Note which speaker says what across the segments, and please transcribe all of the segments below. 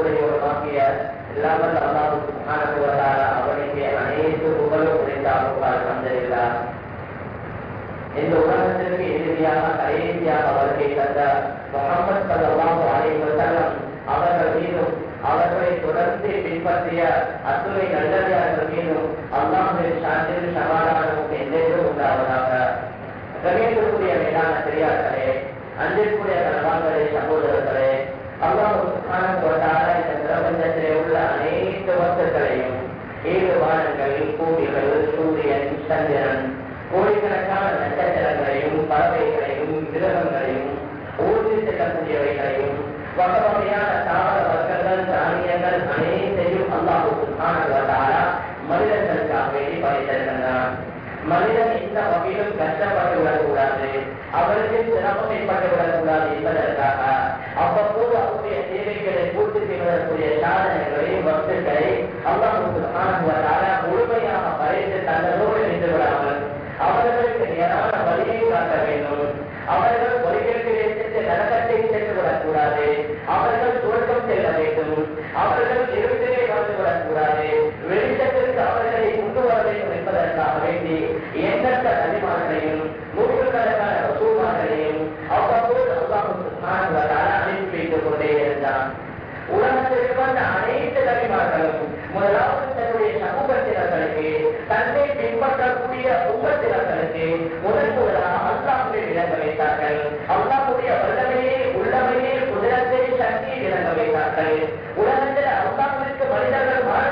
Speaker 1: உடையவனாகிய இல்லாமல் அல்லாஹ் சுகானத்துவதால அவனுக்கு அனைத்து புகழும் உடைந்தார்கள் அந்த இந்த உலகத்திற்கு இறுதியாக மீண்டும் கஷ்டப்பட்டு விடக்கூடாது. அவருக்கு சிரமத்தைப்பட்டு விட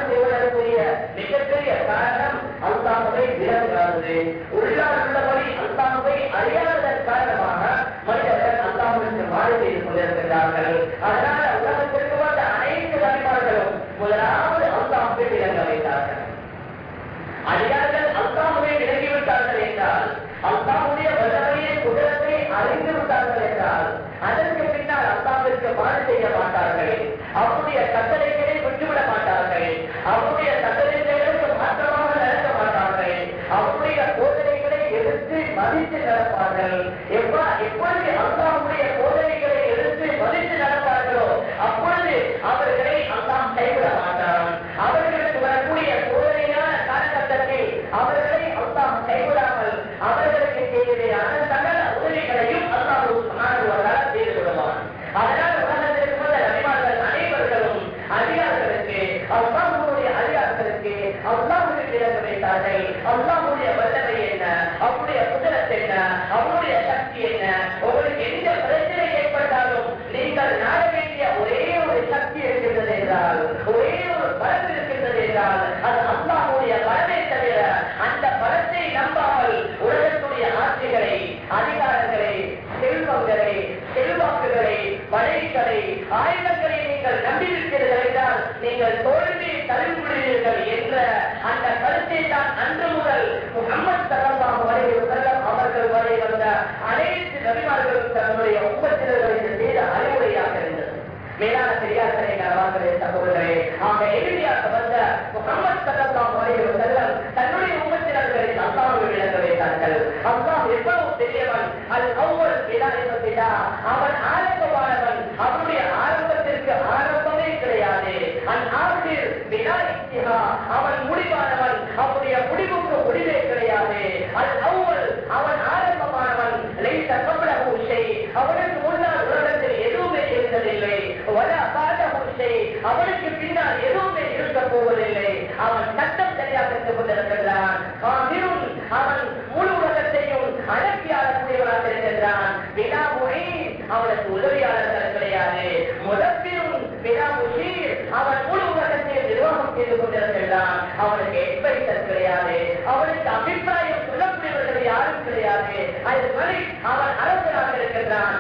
Speaker 1: செய்வதற்குரிய மிகப்பெரிய காரணம் அல்லாமதை விளங்காதது உள்ளார் உள்ளபடி அறியாததன் காரணமாக மனிதர்கள் அல்லாமலுக்கு மாறு செய்து கொண்டிருக்கிறார்கள். அதனால உலகத்திற்கு வந்த அனைத்து நபிமார்களும் முதலாவது அல்லாமுக்கு விளங்க வைத்தார்கள். அடியார்கள் அல்லாமுடைய விளங்கிவிட்டார்கள் என்றால் அல்லாமுடைய வல்லமையை குதிரத்தை அறிந்து விட்டார்கள் என்றால் அதற்கு பின்னால் அல்லாமிற்கு மாறு செய்ய மாட்டார்கள். அவருடைய கட்டளைகளை விட்டுவிட மாட்டார்கள். அவருடைய சட்டத்திற்கு மாற்றமாக நடக்க மாட்டார்கள். அவருடைய சோதனைகளை எடுத்து மதித்து நடப்பார்கள். கண்டிருக்கிறீர்கள் நீங்கள் தோல்வி தழுவிடுவீர்கள் என்ற அந்த கருத்தை தான் அன்று முதல் முகமது சரலாம் வரை செல்லம் அவர்கள் வரை வந்த அனைத்து நபிமார்களும் தன்னுடைய உபத்திரர்கள் செய்த அறிவுரையாக இருந்தது. மேலான பெரியாசனை நலவாங்களே சகோதரே ஆக எளிமையாக வந்த முகமது சரலாம் வரையில் செல்லம் தன்னுடைய உபத்திரர்களின் அல்லாமல் விளக்க வைத்தார்கள். அல்லாம் எவ்வளவு பெரியவன் அது அவ்வளவு அவன் ஆரம்பமானவன் அவனுடைய ஆரம்பத்திற்கு ஆரம்ப அவன் முடிவானவன் அவனுடைய முடிவுக்கு முடிவே கிடையாது. அல் அவன் ஆரம்பமானவன் அவனுக்கு முன்னால் உலகத்தில் எதுவுமே இருந்ததில்லை. அவனுக்கு பின்னால் எதுவுமே இருக்க போவதில்லை. அவன் சட்டம் சரியாக இருந்து கொண்டிருக்கின்றான். அவன் முழு உலகத்தையும் அடக்கி ஆளக்கூடியவனாக இருக்கின்றான். வினா மொழி அவனுக்கு உதவியாளர் கிடையாது முதப்பிரும் வினா முஷீர் அவன் முழு உலகத்தையும் நிர்வாகம் செய்து கொண்டிருக்கின்றான் அவனுக்கு எட்வைசர் கிடையாது. அவனுக்கு அபிப்பிராயம் சொல்லக்கூடியவர்கள் யாரும் கிடையாது. அது மாதிரி அவன் அரசனாக இருக்கின்றான்.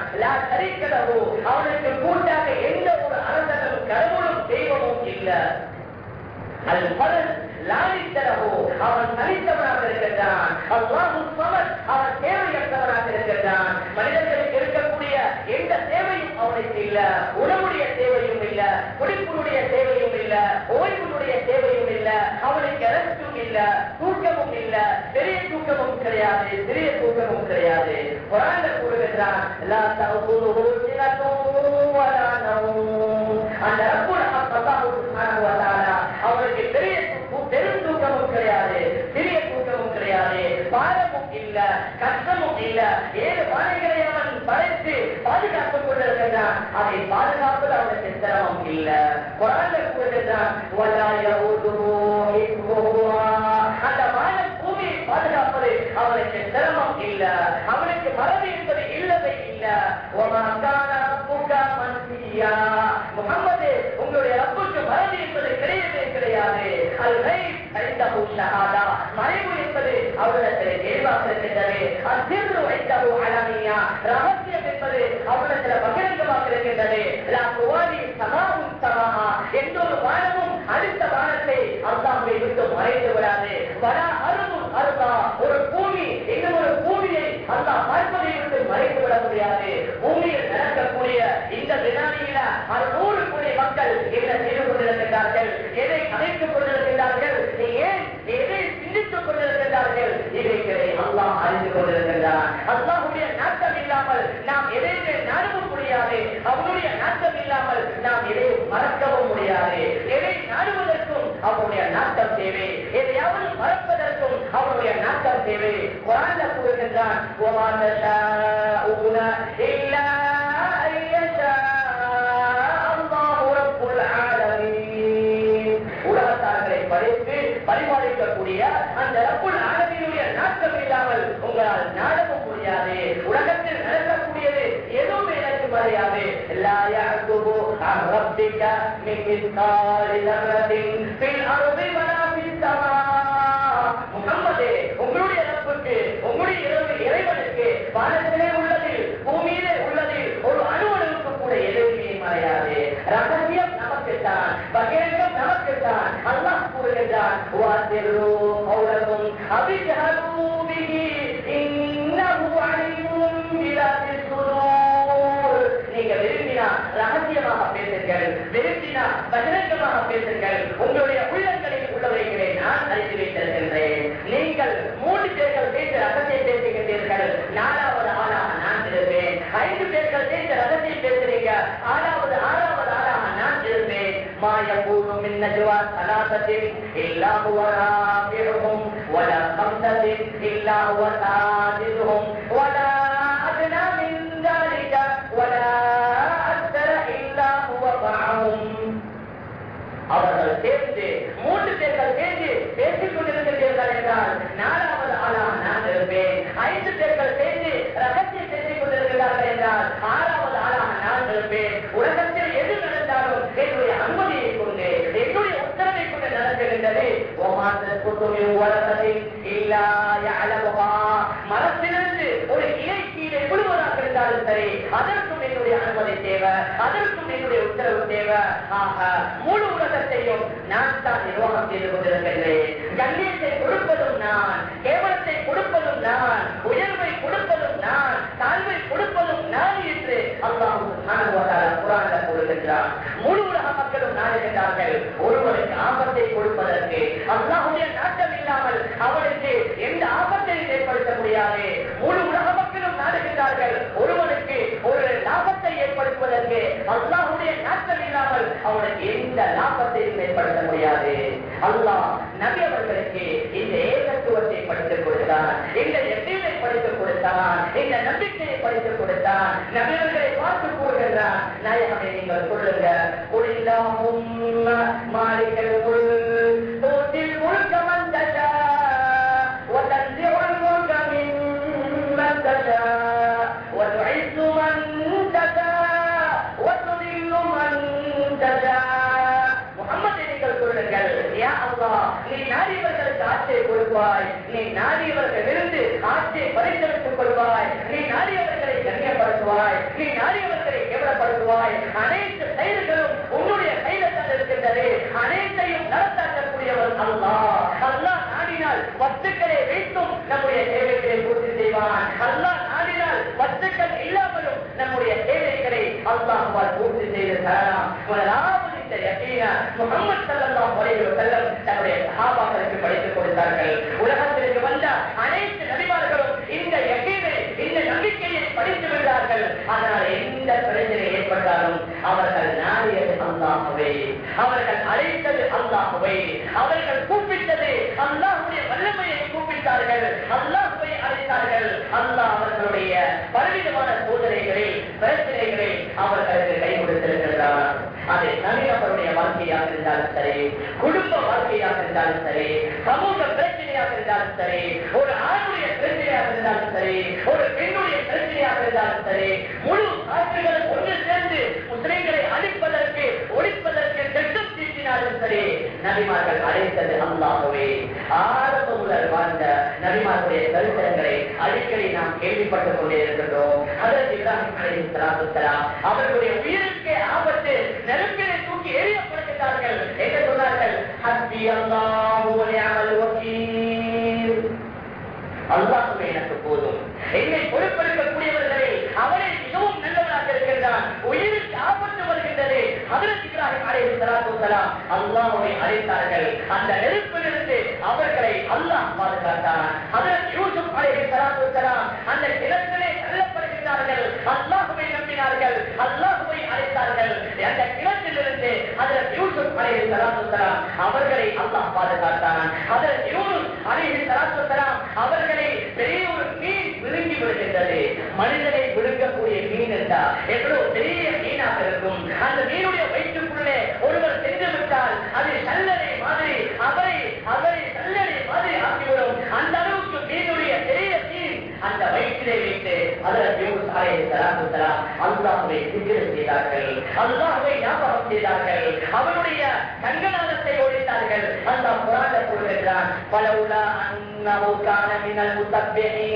Speaker 1: அவனுக்கு கூட்டாக எந்த ஒரு அரசனும் கடவுளும் தெய்வமும் இல்லை. அது பலன் லாலித்தரவோ அவன் தனித்தவனாக இருக்கின்றான். அல்லாஹு சமத் அவன் தேவையற்றவனாக இருக்கின்றான். மனிதர்களுக்கு இருக்கக்கூடிய எந்த தேவையும் அவனுக்கு இல்ல. உணவுடைய தேவையும் இல்ல. குடிப்புடைய தேவையும் இல்ல. ஓய்வுடைய தேவையும் இல்ல. அவனுக்கு அரசும் இல்ல. தூக்கமும் இல்ல. பெரிய தூக்கமும் கிடையாது. சிறிய தூக்கமும் கிடையாது. குரான்ல கூறுகின்றான் லா தஅகுலுஹு சினத்தும் அந்த ரப்புல் அல்லாஹ் சுப்ஹானஹு வ தஆலா அவனுக்கு பெரிய தூக்கம், பெரும் தூக்கமும் கிடையாது. சிறிய கூட்டமும் கிடையாது. பாரமும் இல்ல கஷ்டமும் இல்ல. ஏழு பாறைகளை அவன் படைத்து பாதுகாத்துக் கொண்டிருக்கின்றான். அதை பாதுகாப்பது அவனுக்கு சிரமம் இல்ல. குழந்தை கூட்டுதான் அந்த வானம் பூமியை பாதுகாப்பது அவனுக்கு சிரமம் இல்ல. அவனுக்கு மறந்து என்பது இல்லவே இல்ல. "வமா கான ரப்புக மன்சியா." முகம்மது உங்களுடைய ரப்புக்கு மறதி என்பது கிடையவே கிடையாது. அல் கைப் ஐந்தஹு ஷஹாதா. மறைவு என்பது அவரிடத்தில் தெளிவாக இருக்கின்றது. அசிர்ரு ஐந்தஹு அலமியா. ரகசியம் என்பது அவரிடத்தில் பகிரங்கமாக இருக்கின்றது. லா சமாவும் சமாஹா எந்த ஒரு வானமும் அடுத்த வானத்தை அல்லாஹ்வை விட்டு மறைத்து விடாது. வடா அருமும் அருதா ஒரு பூமி இன்னும் ஒரு பூமியை அல்லாஹ் பார்ப்பதை விட்டு மறைத்து விட முடியாது. பூமியில் நடக்கக்கூடிய இந்த வினாடியில நூறு கோடி மக்கள் என்ன செய்து கொண்டிருக்கின்றார்கள்? எதை அழைத்துக் கொண்டிருக்கின்றார்கள்? ஏன் எதை சிந்தித்துக் கொண்டிருக்கின்றார்கள்? இவைகளை அல்லாஹ் அறிந்து கொண்டிருக்கின்றான். அல்லாஹுடைய நாட்டம் இல்லாமல் நாம் எதையுமே நாடவும் முடியாது. அவனுடைய நாட்டம் இல்லாமல் நாம் எதையும் மறக்கவும் முடியாது. எதை நாடுவதற்கும் அவனுடைய நாட்டம் தேவை. எதையாவது மறப்பதற்கும் அவனுடைய நாட்டம் தேவை. குரான்ல கூறுகின்றான் "வமா உலகத்தார்களை படைத்து அந்த ரப்புல் ஆலமீனுடைய நாட்டம் இல்லாமல் உங்களால் நாடவும் ربك من مثقال ذرة في الأرض ولا في السماء முகம்மதே உங்களுடைய ரப்புக்கு உங்களுடைய இரவு இறைவனுக்கு வானத்திலே உள்ளது பூமியிலே உள்ளது ஒரு அணுவனுக்கு கூட எதுவுமே மறையாது ரகசியம் நமக்குத்தான் பகிரங்கம் நமக்குத்தான் அல்லாஹ் கூறுகின்றான் வாசிரு கௌரவம் அபிஜஹலு பிஹி இன்னஹு அலீமும் பிலாத்தி சுதூர் நீங்க விரும்பினா ரகசியமாக பேசுங்கள் விரும்பினா பகிரங்கமாக பேசுங்கள் உங்களுடைய உள்ளங்களில் உள்ளவைகளை நான் அறிந்து வைத்திருக்கின்றேன் நீங்கள் மூன்று பேர்கள் பேச ரகசியம் பேசுகின்றீர்கள் நாலாவது ஆளாக நான் இருப்பேன் ஐந்து பேர்கள் பேச ரகசியம் பேசுறீங்க ஆறாவது ஆறாவது ஆளாக நான் இருப்பேன் ما يكون من نجوى ثلاثة إلا هو رابعهم ولا خمسة إلا هو سادسهم ولا அவர்கள் சேர்ந்து மூன்று பேர்கள் சேர்ந்து பேசிக் கொண்டிருக்கிறீர்கள் என்றால் நாலாவது ஆளாக நான் இருப்பேன் ஐந்து பேர்கள் சேர்ந்து ரகசியம் பேசிக் கொண்டிருக்கிறார்கள் என்றால் ஆறாவது ஆளாக நான் இருப்பேன் உலகத்தில் எது நடந்தாலும் என்னுடைய அனுமதியை கொண்டு என்னுடைய உத்தரவை கொண்டு நடக்கின்றது மரத்திலிருந்து இல்லா இலை கீழே விழுவதாக இருந்தாலும் சரி அதற்கும் என்னுடைய அனுமதி தேவை அதற்கும் என்னுடைய உத்தரவு தேவை. ஆக முழு உலகத்தையும் நான் தான் நிர்வாகம் செய்து கொண்டிருக்கின்றேன். கண்ணியத்தை கொடுப்பதும் நான் கேவலத்தை கொடுப்பதும் நான் உயர்வை கொடுப்பதும் நான் தாழ்வை கொடுப்பதும் நான் என்று அல்லாஹ் குரான கூறுகின்றார் முழு உலக மக்களும் நான் இருக்கிறார்கள். ஒருவருக்கு ஆபத்தை கொடுப்பதற்கு அல்லாஹுடைய நாட்டம் இல்லாமல் அவனுக்கு எந்த ஆபத்தையும் ஏற்படுத்த முடியாது. முழு உலக மக்களும் ஒருவனுக்கு ஒரு லாபத்தை ஏற்படுத்துவதற்கு அல்லாஹுடைய நாட்கள் இல்லாமல் அவனுக்கு எந்த லாபத்தையும் ஏற்படுத்த முடியாது. அல்லாஹ் நபி அவர்களுக்கு இந்த ஏகத்துவத்தை படித்துக் கொடுத்தான். இந்த எண்ணெயை படித்துக் கொடுத்தான். இந்த நம்பிக்கையை படித்துக் கொடுத்தான். நபியவர்களை பார்த்து கூறுகின்றான் நாயகமே நீங்கள் சொல்லுங்க மாளிகள் முள் நாடியவர்களுக்கு ஆட்சியை கொடுப்பாய் நீ நாடியவர்களிருந்து ஆட்சியை பறித்தெடுத்துக் கொள்வாய். நீ நாடியவர்களை கண்ணியப்படுத்துவாய். நீ நாடியவர்களை கேவலப்படுத்துவாய். அனைத்து செயல்களும் உன்னுடைய கையில தந்திருக்கின்றது அனைத்தையும் நடத்தாக்கக்கூடியவர் அல்லா அல்லா நாடினால் வத்துக்களை வைத்தும் நம்முடைய தேவைகளை பூர்த்தி செய்வான். அல்லா நாடினால் வத்துக்கள் இல்லாமலும் நம்முடைய தேவைகளை அல்லாஹ்வால் பூர்த்தி செய்து தரலாம் முகமது ஸல்லல்லாஹு அலைஹி வஸல்லம் தன்னுடைய சஹாபாக்களுக்கு படித்துக் கொடுத்தார்கள். உலகத்திற்கு வந்த அனைத்து நபிமார்களும் இந்த யகீனை இந்த நம்பிக்கையை படித்து விடுகிறார்கள் ஆனால் எந்த பிரச்சனை ஏற்பட்டாலும் அவர்கள் நாடியது அல்லாஹுவை. அவர்கள் அழைத்தது அல்லாஹுவை. அவர்கள் கூப்பிட்டது அல்லாஹுடைய வல்லமையை கூப்பிட்டார்கள். அல்லாஹுவை அழைத்தார்கள். அல்லாஹ் அவர்களுடைய பலவிதமான சோதனைகளில் பிரச்சனைகளில் அவர்களுக்கு கை கொடுத்திருக்கிறார் அது தனிநபருடைய வாழ்க்கையாக இருந்தாலும் சரி குடும்ப வாழ்க்கையாக இருந்தாலும் சரி சமூக பிரச்சனையாக இருந்தாலும் சரி ஒரு ஆணுடைய பிரச்சனையாக இருந்தாலும் சரி ஒரு பெண்ணுடைய பிரச்சனையாக இருந்தாலும் சரி முழு ஆட்சிகளும் ஒன்று சேர்ந்து முஸ்லிம்களை அழிப்பதற்கு ஒழிப்பதற்கு திட்டம் தீட்டினாலும் சரி நபிமார்கள் அழைத்தது அல்லாகவே ஆரம்ப முதல் வாழ்ந்த நபிமார்களுடைய சரித்திரங்களை அடிக்கடி நாம் கேள்விப்பட்டுக் கொண்டே இருக்கின்றோம். அதற்கு இப்ராஹிம் அலைஹிஸ்ஸலாம் அவர்களுடைய உயிருக்கு ஆபத்து நெருப்பிலே தூக்கி எரியப்படுகிறார்கள் என்ன சொன்னார்கள்? ஹஸ்பி அல்லாஹு வ எனக்கு போதும். என்னை பொறுப்பெடுக்கக்கூடியவர்களை அவனை மிகவும் நல்லவனாக இருக்கின்றான் உயிருக்கு ஆபத்து வருகின்றது அதற்கு இப்ராஹிம் அலைஹி ஸலாத்து அழைத்தார்கள். அந்த நெருப்பிலிருந்து அவர்களை அல்லாஹ் பாதுகாத்தான். அதற்கு யூசுப் அலைஹி ஸலாத்து அந்த கிழக்கிலே நம்பினார்கள் அல்லாஹுவை நம்பினார்கள். அல்லாஹுவை அழைத்தார்கள். அந்த கிணற்றிலிருந்து அதில் யூசுப் அலைஹி ஸலாத்து அவர்களை அல்லாஹ் பாதுகாத்தான் அதில் யூனுஸ் அலைஹி ஸலாத்து அவர்களை பெரிய ஒரு மீன் விழுங்கி விடுகின்றது மனிதனை விழுங்கக்கூடிய மீன் என்றால் எவ்வளவு பெரிய மீனாக இருக்கும். அந்த மீனுடைய வயிற்றுக்குள்ளே ஒருவர் சென்று விட்டால் அது சல்லடை மாதிரி அவரை அவரை சல்லடை மாதிரி ஆக்கிவிடும். அந்த அளவுக்கு மீனுடைய பெரிய மீன் அந்த வயிற்றிலே வைத்து அதற்கு யூனுஸ் அலைஹி ஸலாத்து வஸலாம் செய்தார்கள். அல்லாஹ்வை ஞாபகம் செய்தார்கள். அவனுடைய கங்கணத்தை ஒழித்தார்கள் அல்லாஹ் குர்ஆன்ல கூறுகிறான் பலவுலா அன்னவு காண மினல் முத்தப்பேனே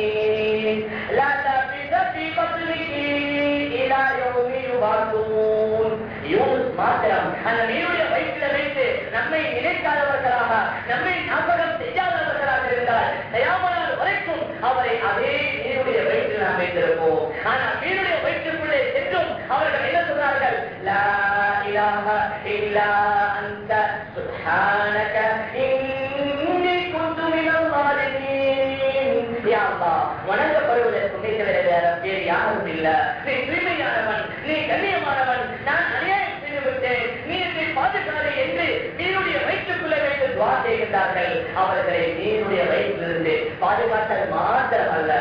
Speaker 1: மாத்திரம் அந்த நீருடைய வயிற்றில் வைத்து நம்மை நினைக்காதவர்களாக நம்மை ஞாபகம் செய்யாதவர்களாக இருந்தால் தயாமனால் அதே மீனுடைய வயிற்றில் அமைந்திருப்போம். ஆனால் மீனுடைய வயிற்றுக்குள்ளே சென்றும் அவர்கள் என்ன சொன்னார்கள் லா வணங்கப்படுவதற்கு வேறு யாரும் இல்லை. நீ தூய்மையானவன் நீ கண்ணியமானவன் நான் அநியாயம் செய்து விட்டேன் நீ என்னை பாதுகாரு என்று நீருடைய வயிற்றுக்குள்ளே துவா செய்கின்றார்கள் அவர்களை நீருடைய வயிற்றிலிருந்து பாதுகாத்தல் மாத்திரம் அல்ல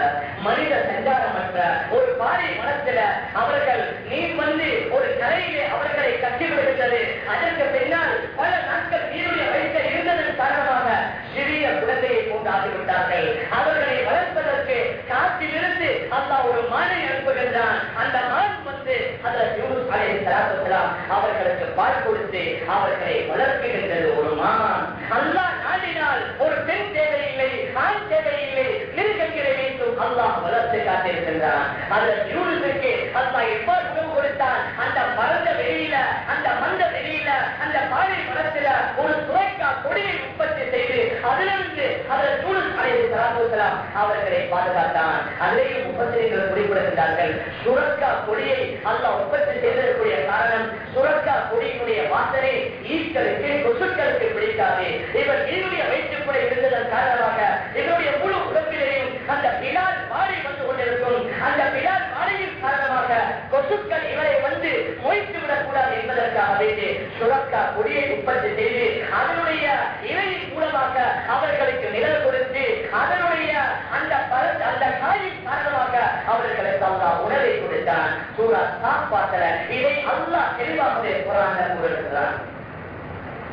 Speaker 1: மனித சஞ்சாரமற்ற ஒரு பாறை மனத்தில அவர்கள் நீர் வந்து ஒரு கரையிலே அவர்களை கட்டிவிடுகின்றது. அதற்கு பின்னால் பல நாட்கள் நீருடைய வயிற்றில் இருந்ததன் காரணமாக சிறிய குழந்தையை போன்று அவர்களை வளர்ப்பதற்கு காற்றிலிருந்து அந்த ஒரு மானை அனுப்புகின்றான். அந்த மான் வந்து அதில் யூனுஸ் அலைஹிஸ்ஸலாத்து அவர்களுக்கு பால் கொடுத்து அவர்களை வளர்க்குகின்றது ஒரு மான் அல்லா நாடினால் ஒரு பெண் தேவையில்லை ஆண் தேவையில்லை மிருகங்களை வைத்தும் அல்லாஹ் வளர்த்து காத்திருக்கின்றான். அந்த எவ்வாறு உணவு கொடுத்தான்? அந்த பறந்த வெளியில அந்த மந்த வெளியில அந்த பாலை மரத்துல ஒரு துறைக்கா கொடியை உற்பத்தி செய்து அதிலிருந்து அதன் சூழல் அடைந்து சலாத்துலாம் அவர்களை பாதுகாத்தான். அதிலேயும் முப்பத்திரிகள் குறிப்பிடுகின்றார்கள். சுரக்கா கொடியை அல்ல உற்பத்தி செய்ததற்குரிய காரணம் சுரக்கா கொடியினுடைய வாசனை ஈக்களுக்கு கொசுக்களுக்கு பிடிக்காது இவர் இவருடைய வயிற்றுக்குள்ள இருந்ததன் காரணமாக இவருடைய முழு உடம்பிலேயும் அந்த பிலால் மாறி வந்து கொண்டிருக்கும். அந்த பிலால் மாறியின் காரணமாக கொசுக்கள் இவரை வந்து மொய்த்து விடக்கூடாது என்பதற்காக வேண்டி சுரக்கா கொடியை உற்பத்தி செய்து அதனுடைய இலையின் மூலமாக அவர்களுக்கு நிழல் கொடுத்து அதனுடைய அந்த பர- அந்த காயின் காரணமாக அவர்களுக்கு அல்லாஹ் உணவை கொடுத்தான். சூரா சாப்பாட்டல இதை அல்லா தெளிவாகவே குரான் கூறுகிறான்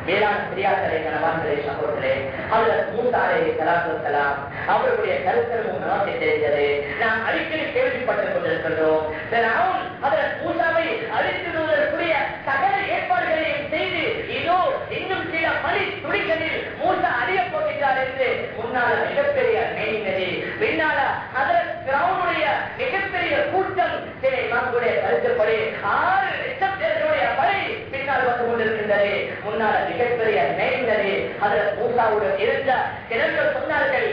Speaker 1: வேளாண் பெரியார்களே கணவான்களே சகோதரே அவர் மூத்தாரே கலாசலாம் அவருடைய கருத்தரமும் நமக்கு தெரிந்தது. நாம் அடிக்கடி கேள்விப்பட்டுக் கொண்டிருக்கின்றோம். பிறகு அவர் மூசாவை அழித்திடுவதற்குரிய சகல ஏற்பாடுகளையும் செய்து இதோ இன்னும் சில மணி துடிகளில் மூசா அழிய போகிறார் என்று முன்னால மிகப்பெரிய மேய்ந்தது பின்னால அதன் கிரௌனுடைய மிகப்பெரிய கூட்டம் சில இமாம்களுடைய கருத்துப்படி ஆறு லட்சம் பேர்களுடைய படை பின்னால் வந்து கொண்டிருக்கின்றது. முன்னால மிகப்பெரிய மேய்ந்தது அதில் மூசாவுடன் இருந்த கிழர்கள் சொன்னார்கள்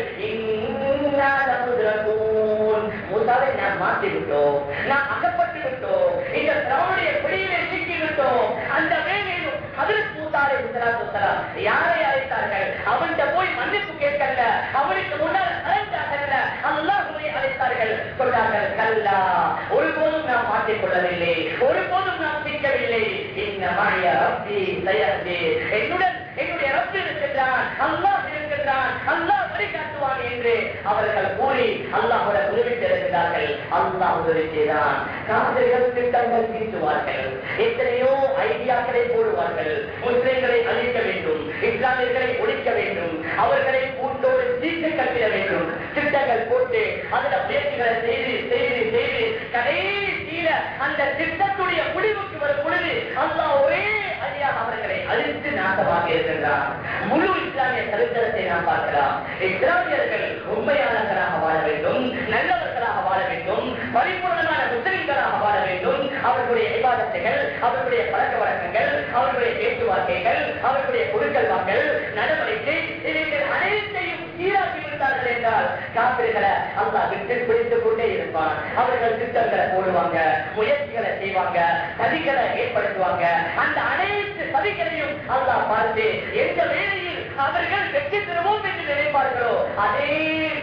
Speaker 1: மூசாவை நாம் மாற்றி விட்டோம் நாம் அகப்பட்டு விட்டோம். இந்த திராவுடைய பிடியிலே சிக்கி விட்டோம். அந்த வேலையிலும் அதில் மூத்தாரை உத்தராசுத்தலாம் யாரை அழைத்தார்கள்? அவன்கிட்ட போய் மன்னிப்பு கேட்கல அவனுக்கு முன்னால் அழைத்தார்கள். நினைத்தார்கள் சொன்னார்கள் கல்லா ஒருபோதும் நாம் மாற்றிக் கொள்ளவில்லை ஒருபோதும் நாம் சிக்கவில்லை. இந்த மாய ரப்பி என்னுடன் என்னுடைய ரப்பு இருக்கின்றான் அல்லாஹ் இருக்கின்றான் அல்லாஹ் வழிகாட்டுவான் என்று அவர்கள் கூறி அல்லாஹோட உதவி தெரிவித்தார்கள் அல்லாஹ் உதவி செய்தான். காதல்கள் திட்டங்கள் தீட்டுவார்கள். எத்தனையோ ஐடியாக்களை போடுவார்கள். முஸ்லிம்களை அழிக்க வேண்டும். இஸ்லாமியர்களை ஒழிக்க வேண்டும். அவர்களை கூட்டோடு தீர்த்து கட்டிட வேண்டும். திட்டங்கள் போட்டு அதுல முயற்சிகளை செய்து செய்து செய்து அந்த திட்டத்துடைய முடிவுக்கு வரும் பொழுது அல்லா ஒரே அடியாக அவர்களை அழித்து நாசமாக இருக்கின்றார் முழு இஸ்லாமிய சரித்திரத்தை நாம் பார்க்கலாம். இஸ்லாமியர்கள் உண்மையாளர்களாக வாழ வேண்டும் நல்லவர்களாக வாழ வேண்டும் பரிபூர்ணமான முஸ்லிம்களாக வாழ வேண்டும். அவர்களுடைய விவாதத்தைகள் அவர்களுடைய பழக்க வழக்கங்கள் அவர்களுடைய பேச்சுவார்த்தைகள் அவர்களுடைய கொடுக்கல் வாங்கல் நடவடிக்கை இவைகள் அனைத்தையும் சீராக்கி விட்டார்கள் காப்பிர்களை அல்லா விட்டு பிடித்துக் கொண்டே இருப்பான். அவர்கள் திட்டங்களை போடுவாங்க முயற்சிகளை செய்வாங்க சதிகளை ஏற்படுத்துவாங்க. அந்த அனைத்து சதிகளையும் அல்லா பார்த்து எந்த வேலையும் அவர்கள் வெற்றி பெறுவோம் என்று நினைப்பார்களோ? அதே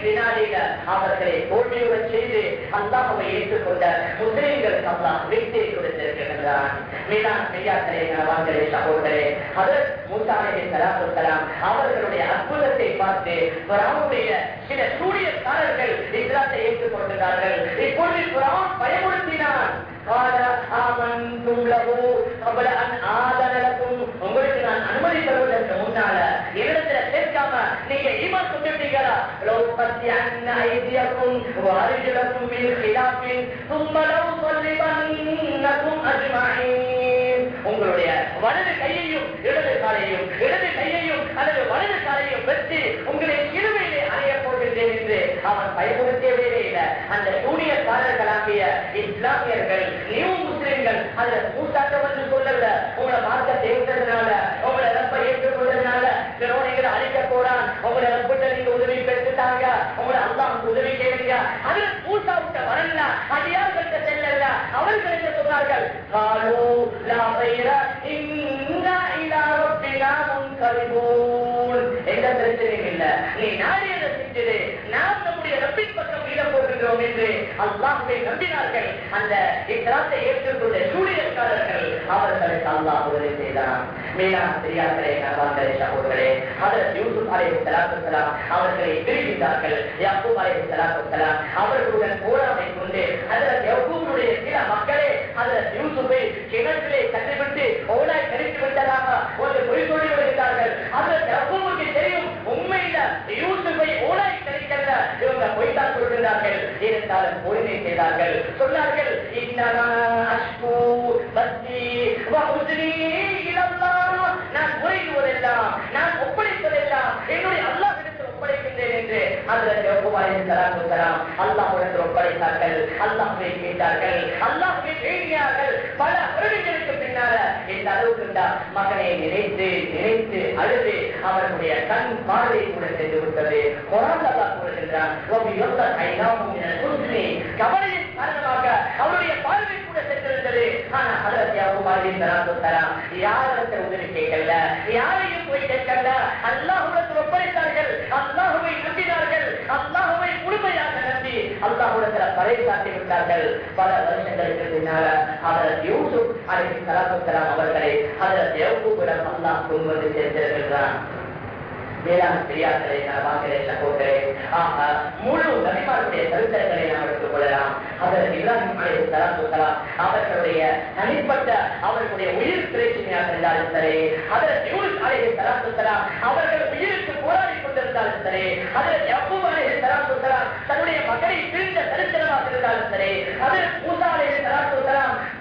Speaker 1: வினாடியில அவர்களை தோல்வியுற செய்து அல்லாஹவை ஏற்றுக்கொண்ட முஸ்லிம்களுக்கு அல்லாஹ் வெற்றியை கொடுத்திருக்கின்றான். மீதான் மெய்யாக்களே கணவான்களே சகோதரே அதர் மூசானே சலாத்துலாம் அவர்களுடைய அற்புதத்தை பார்த்து பிராவுடைய சில சூரியக்காரர்கள் இஸ்லாத்தை ஏற்றுக்கொண்டிருந்தார்கள். இப்பொழுது பிரான் பயமுறுத்தினான். قال آمنتم له قبل أن آذن لكم உங்களுக்கு நான் அனுமதி தருவதற்கு முன்னால இடத்துல சேர்க்காம நீங்க ஈமான் கொண்டுட்டீங்களா لو قطعن أيديكم وأرجلكم من خلاف ثم لأصلبنكم أجمعين உங்களுடைய வலது கையையும் இடது காலையும் இடது கையையும் அல்லது வலது காலையும் வெற்றி உங்களை இருமையிலே அறைய போகின்றேன் என்று அவன் பயமுறுத்தியவே இல்லை. அந்த சூனியக்காரர்களாகிய இஸ்லாமியர்கள் நியூ முஸ்லிம்கள் அதுல கூட்டாக்க வந்து சொல்லல உங்களை மார்க்க தேர்ந்ததுனால உங்களை ரொம்ப ஏற்றுக்கொண்டதுனால பிறோனைகளை அழிக்க போறான். உங்களை ரப்பிட்ட நீங்க உதவி பெற்றுட்டாங்க. உங்களை அல்லா உதவி கேளுங்க அதுல கூட்டா விட்ட வரல அடியார் யார்கிட்ட செல்லல அவர்கள் சொன்னார்கள்? காலோ லா غير إنا إلى ربنا منقلبون எந்த பிரச்சனையும் இல்ல நீ நாடியதை செஞ்சது நாம் நம்முடைய ரப்பின் பக்கம் மீள போகின்றோம் என்று அல்லாஹை நம்பினார்கள் அந்த இஸ்லாத்தை ஏற்றுக்கொண்ட சூழியற்காரர்கள் அவர்களுக்கு அல்லாஹ் உதவி செய்தான் மேலான பெரியார்களே கணவான்களே சகோதரே அதற்கு யூசுப் அலை சலாத்துலாம் அவர்களை பிரிகின்றார்கள் யாக்கூப் அலை சலாத்துலாம் அவர்களுடன் போராமை கொண்டு அதற்கு யக்கூபுடைய சில மக்களே அதற்கு யூசுஃபை கிணற்றிலே தள்ளிவிட்டு ஓடாய் கழித்து விட்டதாக ஒரு பொய் சொல்லி விடுகிறார்கள் அதற்கு யக்கூபுக்கு தெரியும் உண்மையில யூசுஃபை ஓடாய் கழிக்கல இவங்க பொய்தான் சொல்கிறார்கள் இருந்தாலும் பொறுமை செய்தார்கள். சொன்னார்கள் நான் முறையிடுவதெல்லாம் நான் ஒப்படைப்பதெல்லாம் என்னுடைய அல்லாஹ் ஒப்படைக்கின்றேன் என்று அதில் யெகோவாயிரம் அல்லாஹ்விடத்தில் ஒப்படைத்தார்கள். கேட்டார்கள். அல்லாஹ்வை பல வருடங்களுக்கு பின்னால எந்த அளவுக்கு மகனை நினைத்து நினைத்து அழுது அவர்களுடைய கண் பார்வை கூட சென்று விட்டது. கொராந்தா கூறுகின்றான் கவலையின் காரணமாக அவருடைய பார்வை கூட சென்றிருந்தது. ஆனா அதற்கு யாரும் தராம் யாருக்கு உதவி கேட்கல? யாரையும் போய் கேட்கல அல்லாஹுடத்தில் ஒப்படைத்தார்கள் அல்லாஹுவை நம்பினார்கள் அல்லாஹுவை முழுமையாக நம்பி அல்லாஹுடத்துல பறை சாட்டி விட்டார்கள் பல வருஷங்களுக்கு பின்னால அதர் யூசுப் அலைஹி ஸலாத்து அவர்களை அதர் யக்கூபிடம் அல்லாஹ் கொண்டு சேர்ந்திருக்கிறான் வேளாண் பெரியார்களை நான் வாங்களே போகிறேன் ஆக முழு நபிமாருடைய கருத்தர்களை நாம் எடுத்துக் கொள்ளலாம் அதற்கு இப்ராஹிம் அலைஹி ஸலாத்து வஸலாம் அவர்களுடைய தனிப்பட்ட அவர்களுடைய உயிர் பிரச்சனையாக இருந்தாலும் சரி அதற்கு யூஸ் அலைஹி ஸலாத்து அவர்கள் உயிருக்கு போராடி கொண்டிருந்தாலும் சரி அதற்கு தன்னுடைய மகனை பிரிந்த சரித்திரமாக இருந்தாலும் சரி அது மூசா அலைஹி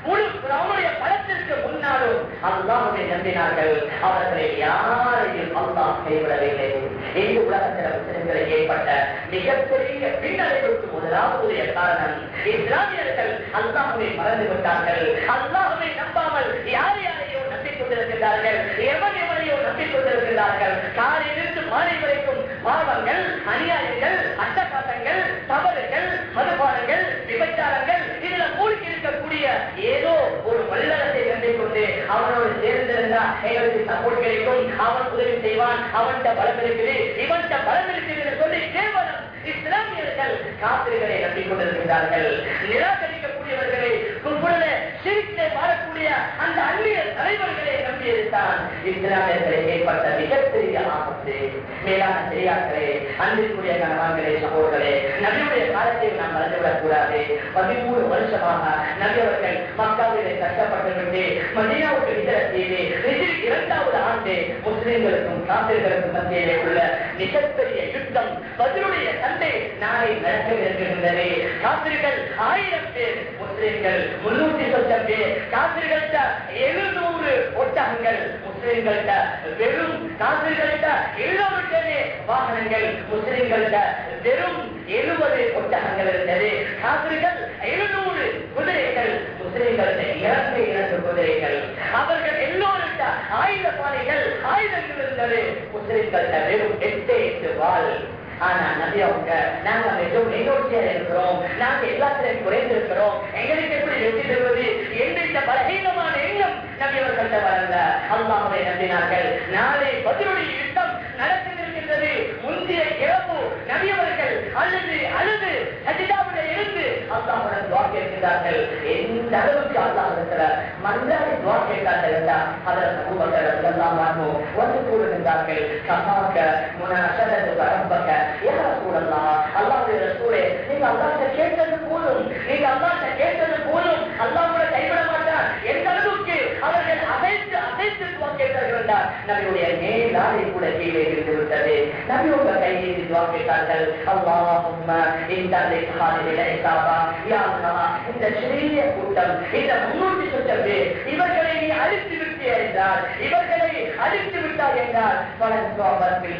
Speaker 1: முழு அவனுடைய பலத்திற்கு முன்னாலும் அல்லாஹ்வை நம்பினார்கள். அவர்களை யாரையும் அல்லாஹ் கைவிடவில்லை. இந்த உலகத்தில் முஸ்லிம்களை ஏற்பட்ட மிகப்பெரிய பின்னடைவுக்கு முதலாவதுடைய காரணம் இஸ்லாமியர்கள் அல்லாஹுவை மறந்து விட்டார்கள் அல்லாஹுவை நம்பாமல் யார் யாரையும் நம்பிக் கொண்டிருக்கிறார்கள் நம்பிக் கொண்டிருக்கிறார்கள் காலையிலிருந்து மாலை வரைக்கும் பாவங்கள் அநியாயங்கள் அட்டகாட்டங்கள் தவறுகள் மதுபானங்கள் விபச்சாரங்கள் இதுல மூழ்கி இருக்கக்கூடிய ஏதோ ஒரு வல்லரசை நம்பிக் கொண்டு அவனோடு சேர்ந்திருந்தா எங்களுக்கு சப்போர்ட் கிடைக்கும். அவன் உதவி செய்வான். அவன்கிட்ட பலம் இருக்குது இவன்கிட்ட பலம் இருக்குது என்று சொல்லி கேவலம் இஸ்லாமியர்கள் காத்திரிகளை நம்பிக் கொண்டிருக்கிறார்கள் நிராகரிக்கக்கூடியவர்களை அந்த அந்நிய தலைவர்களே இஸ்லாமியர்களை ஏற்பட்ட மிகப்பெரிய ஆபத்து மேலான பெரியார்களே அன்பிற்குரிய கணவான்களே சகோதரே நபியுடைய நாம் மறந்துவிடக் கூடாது பதிமூணு வருஷமாக நபியவர்கள் மக்காவிலே கஷ்டப்பட்டுவிட்டு மதியாவுக்கு இதர செய்து இரண்டாவது ஆண்டு முஸ்லிம்களுக்கும் காப்பிர்களுக்கும் மத்தியிலே உள்ள மிகப்பெரிய யுத்தம் பதிலுடைய சண்டை நாளை நடக்கவிருக்கின்றது காப்பிர்கள் ஆயிரம் பேர் முஸ்லிம்கள் முன்னூத்தி சொச்சம் பேர் எழுநூறு எழுநூறு வாகனங்கள் முஸ்லிம்கள்ட்ட வெறும் காசுகள்ட்ட எழுதப்பட்டது வாகனங்கள் முஸ்லிம்கள்ட்ட வெறும் எழுபது ஒட்டகங்கள் இருந்தது. காசுகள் எழுநூறு குதிரைகள் முஸ்லிம்கள்ட்ட இரண்டு இரண்டு குதிரைகள். அவர்கள் எல்லோருட்ட ஆயுத பானைகள் ஆயுதங்கள் இருந்தது. முஸ்லிம்கள்ட்ட வெறும் எட்டு எட்டு வாழ் ஆனா நபி அவங்க நாங்க மிகவும் நெகோசியர் இருக்கிறோம் நாங்க எல்லாத்திலையும் குறைந்திருக்கிறோம் எங்களுக்கு எப்படி வெற்றி தருவது? எந்த இந்த பலகீனமான எண்ணம் நபி அவர்கள்ட்ட வரல அல்லாஹை நம்பினார்கள். நாளை பதிலுடைய யுத்தம் நடக்கவிருக்கின்றது முந்தைய இரவு நபி அல்லது அழுது சஜிதாவுடைய இருந்து அல்லாஹுடன் துவா கேட்கிறார்கள். எந்த அளவுக்கு அல்லாஹிடத்துல மன்றாடி துவா கேட்டார்கள் என்றால் அதில் சமூகங்கள் எல்லாம் வாங்கும் வந்து கூறுகின்றார்கள். சமாக்க முனசதது பரம்பக்க ஏன் சூழலாம் அல்லாவுடைய ரசூலே நீங்க அல்லாஹ்ட்ட கேட்டது போதும். நீங்க அல்லாட்ட கேட்டது போதும். அல்லாவோட கைவிட மாட்டார். எந்த அளவுக்கு அவர்கள் அசைத்து அசைத்து துவா கேட்டார்கள் என்றால் நபியுடைய மேலாடை கூட கீழே இருந்து விட்டது. நபியோட கையில் துவா கேட்டார்கள். அல்லாஹும்ம இந்த இசாபா யா இந்த சிறிய கூட்டம் இந்த முன்னூற்றி சொச்சம் இவர்களை நீ அழித்து என்றால் இவர்களை அழித்து என்றால்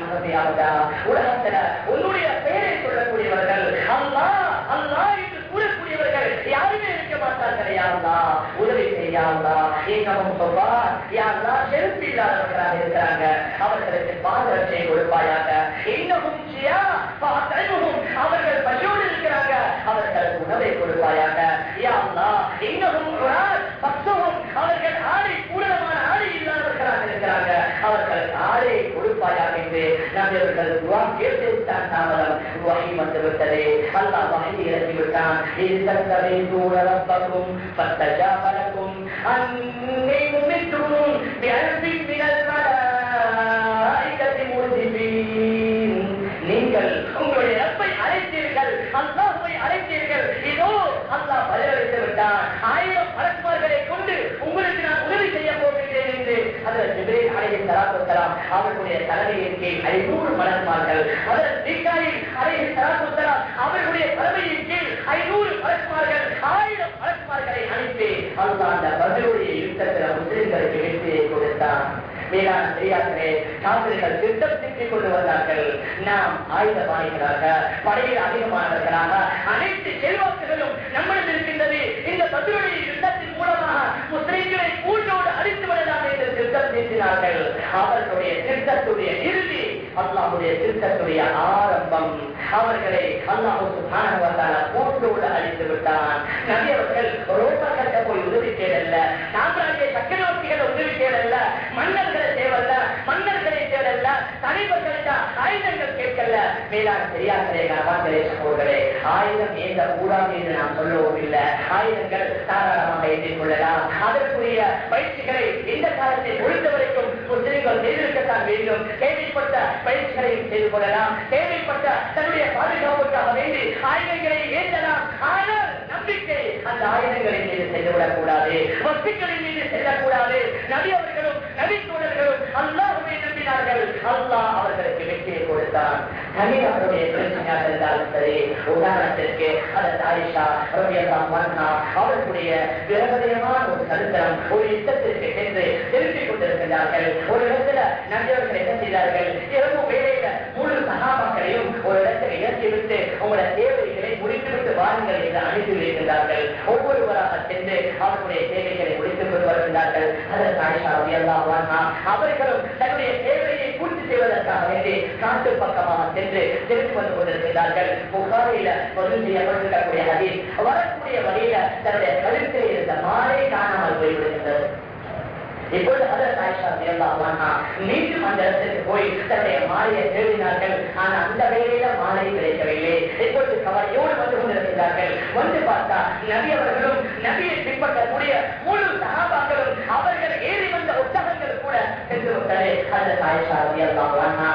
Speaker 1: மகதியாவதா உலகத்துல உன்னுடைய பெயரை சொல்லக்கூடியவர்கள் அல்லா அல்லா என்று கூறக்கூடியவர்கள் யாருமே இருக்க மாட்டார்கள் யாருலா உதவி செய்யாங்களா இன்னமும் சொல்வார்? யாருலா செருப்பு இல்லாதவர்களாக இருக்கிறாங்க அவர்களுக்கு பாதரட்சியை கொடுப்பாயாக. இன்னமும் அவர்கள் பசியோடு இருக்கிறாங்க அவர்களுக்கு உணவை கொடுப்பாயாக. யாருலா இன்னமும் பக்தமும் அவர்கள் ஆடை பூரணமான ஆடை இல்லாதவர்களாக இருக்கிறாங்க அவர்கள் ஆடை கொடுப்பாயாக என்று நம்பியவர்கள் துவா கேட்டு விட்டான் தாமதம். வகை வந்து விட்டது. அல்லாஹ் வகை இறங்கி விட்டான். இது தக்கவை ربكم فاستجاب لكم أني ممدكم பிறப்பின் من الملائكة مردفين. நீங்கள் உங்களுடைய ரப்பை அழைத்தீர்கள் அல்லாஹை அழைத்தீர்கள் இதோ அல்லாஹ் பதிலளித்து விட்டார் ஆயிரம் மலக்குமார்களை கொண்டு உங்களுக்கு நான் உதவி செய்ய போகிறேன் என்று அதில் ஜிப்ரீல் அலைஹி தராசுத்தலாம் அவர்களுடைய தலைமையின் கீழ் ஐநூறு மலக்குமார்கள் அதில் மீகாயில் அலைஹி தராசுத்தலாம் அவர்களுடைய தலைமையின் கீழ் ஐநூறு மலக்குமார்கள் ஆயிரம் நபிமார்களை அனுப்பி அல்லா அந்த பதிலுடைய யுத்தத்தில் முஸ்லிம்களுக்கு வெற்றியை கொடுத்தான். மேலான பெரியார்களே காவிரிகள் திட்டம் திட்டிக் கொண்டு வந்தார்கள். அனைத்து செல்வாக்குகளும் நம்மிடம் இருக்கின்றது. இந்த பதிலுடைய யுத்தத்தின் மூலமாக முஸ்லிம்களை கூட்டோடு அழித்து விடலாம் என்று திட்டம் தீட்டினார்கள் அவர்களுடைய திட்டத்துடைய இறுதி அல்லாஹுடைய திருத்தத்துடைய ஆரம்பம் அவர்களை அல்லாஹு சுப்ஹானஹு வ தஆலா போட்டோடு அழித்து விட்டான். நபி அவர்கள் ரோம கட்ட போய் உதவி தேடல்ல சாம்ராஜ்ய சக்கரவர்த்திகள் உதவி தேடல்ல மன்னர்களை தேவல்ல மன்னர்களை தேடல்ல தலைவர்கள்ட்ட ஆயுதங்கள் கேட்கல மேலான பெரியார்களே கனவான்களே சகோதரே ஆயுதம் ஏந்த கூடாது என்று நாம் சொல்லவும் இல்லை. ஆயுதங்கள் தாராளமாக ஏற்றிக் கொள்ளலாம். அதற்குரிய பயிற்சிகளை இந்த காலத்தை முடிந்த வரைக்கும் முஸ்லிம்கள் செய்திருக்கத்தான் வேண்டும் தேவைப்பட்ட பயிற்சிகளையும் செய்து கொள்ளலாம். தேவைப்பட்ட தன்னுடைய பாதுகாப்புக்காக வேண்டி ஆயுதங்களை ஏற்றலாம். ஆனால் நம்பிக்கை அந்த ஆயுதங்களின் மீது சென்றுவிடக் கூடாது வஸ்துக்களின் மீது செல்லக்கூடாது. நபி அவர்களும் நபி தோழர்களும் அல்லா அவர்களுக்கு வெற்றியை கொடுத்தார். நபி பிரச்சனையாக இருந்தாலும் சரி உதாரணத்திற்கு அந்த ஆயிஷா ரவியல்லாம் மன்னா அவர்களுடைய ஒரு சரித்திரம் ஒரு யுத்தத்திற்கு சென்று திருப்பிக் கொண்டிருக்கிறார்கள். ஒரு இடத்துல நபியவர்கள் என்ன செய்தார்கள்? இரவு சகாபாக்களையும் ஒரு இடத்துல இறக்கிவிட்டு உங்களோட தேவைகளை முடித்துவிட்டு வாருங்கள் என்று அனுப்பி வைக்கின்றார்கள் ஒவ்வொருவராக சென்று அவர்களுடைய தேவைகளை முடித்துக் கொண்டு வருகின்றார்கள். அதற்கு ஆயிஷா ரலியல்லாஹு அவர்களும் தன்னுடைய தேவையை பூர்த்தி செய்வதற்காக வேண்டி காட்டு பக்கமாக சென்று திரும்பி வந்து கொண்டிருக்கிறார்கள் புகாரில பதிவு செய்யப்பட்டிருக்கக்கூடிய அதில் வரக்கூடிய வகையில தன்னுடைய கருத்தில் இருந்த மாலை காணாமல் போய்விடுகின்றது. இப்பொழுது அதற்கு ஆயிஷா ரலியல்லாஹு மீண்டும் அந்த இடத்திற்கு போய் தன்னுடைய மாலையை தேடினார்கள். ஆனா அந்த வேலையில மாலை கிடைக்கவில்லை. இப்பொழுது கவலையோடு வந்து கொண்டிருக்கிறார்கள் வந்து பார்த்தா நபி அவர்களும் நபியை பின்பற்றக்கூடிய முழு சகாபாக்களும் அவர்கள் வந்த ஒட்டகங்கள் கூட சென்று விட்டது அதற்கு ஆயிஷா ரலியல்லாஹு அன்ஹா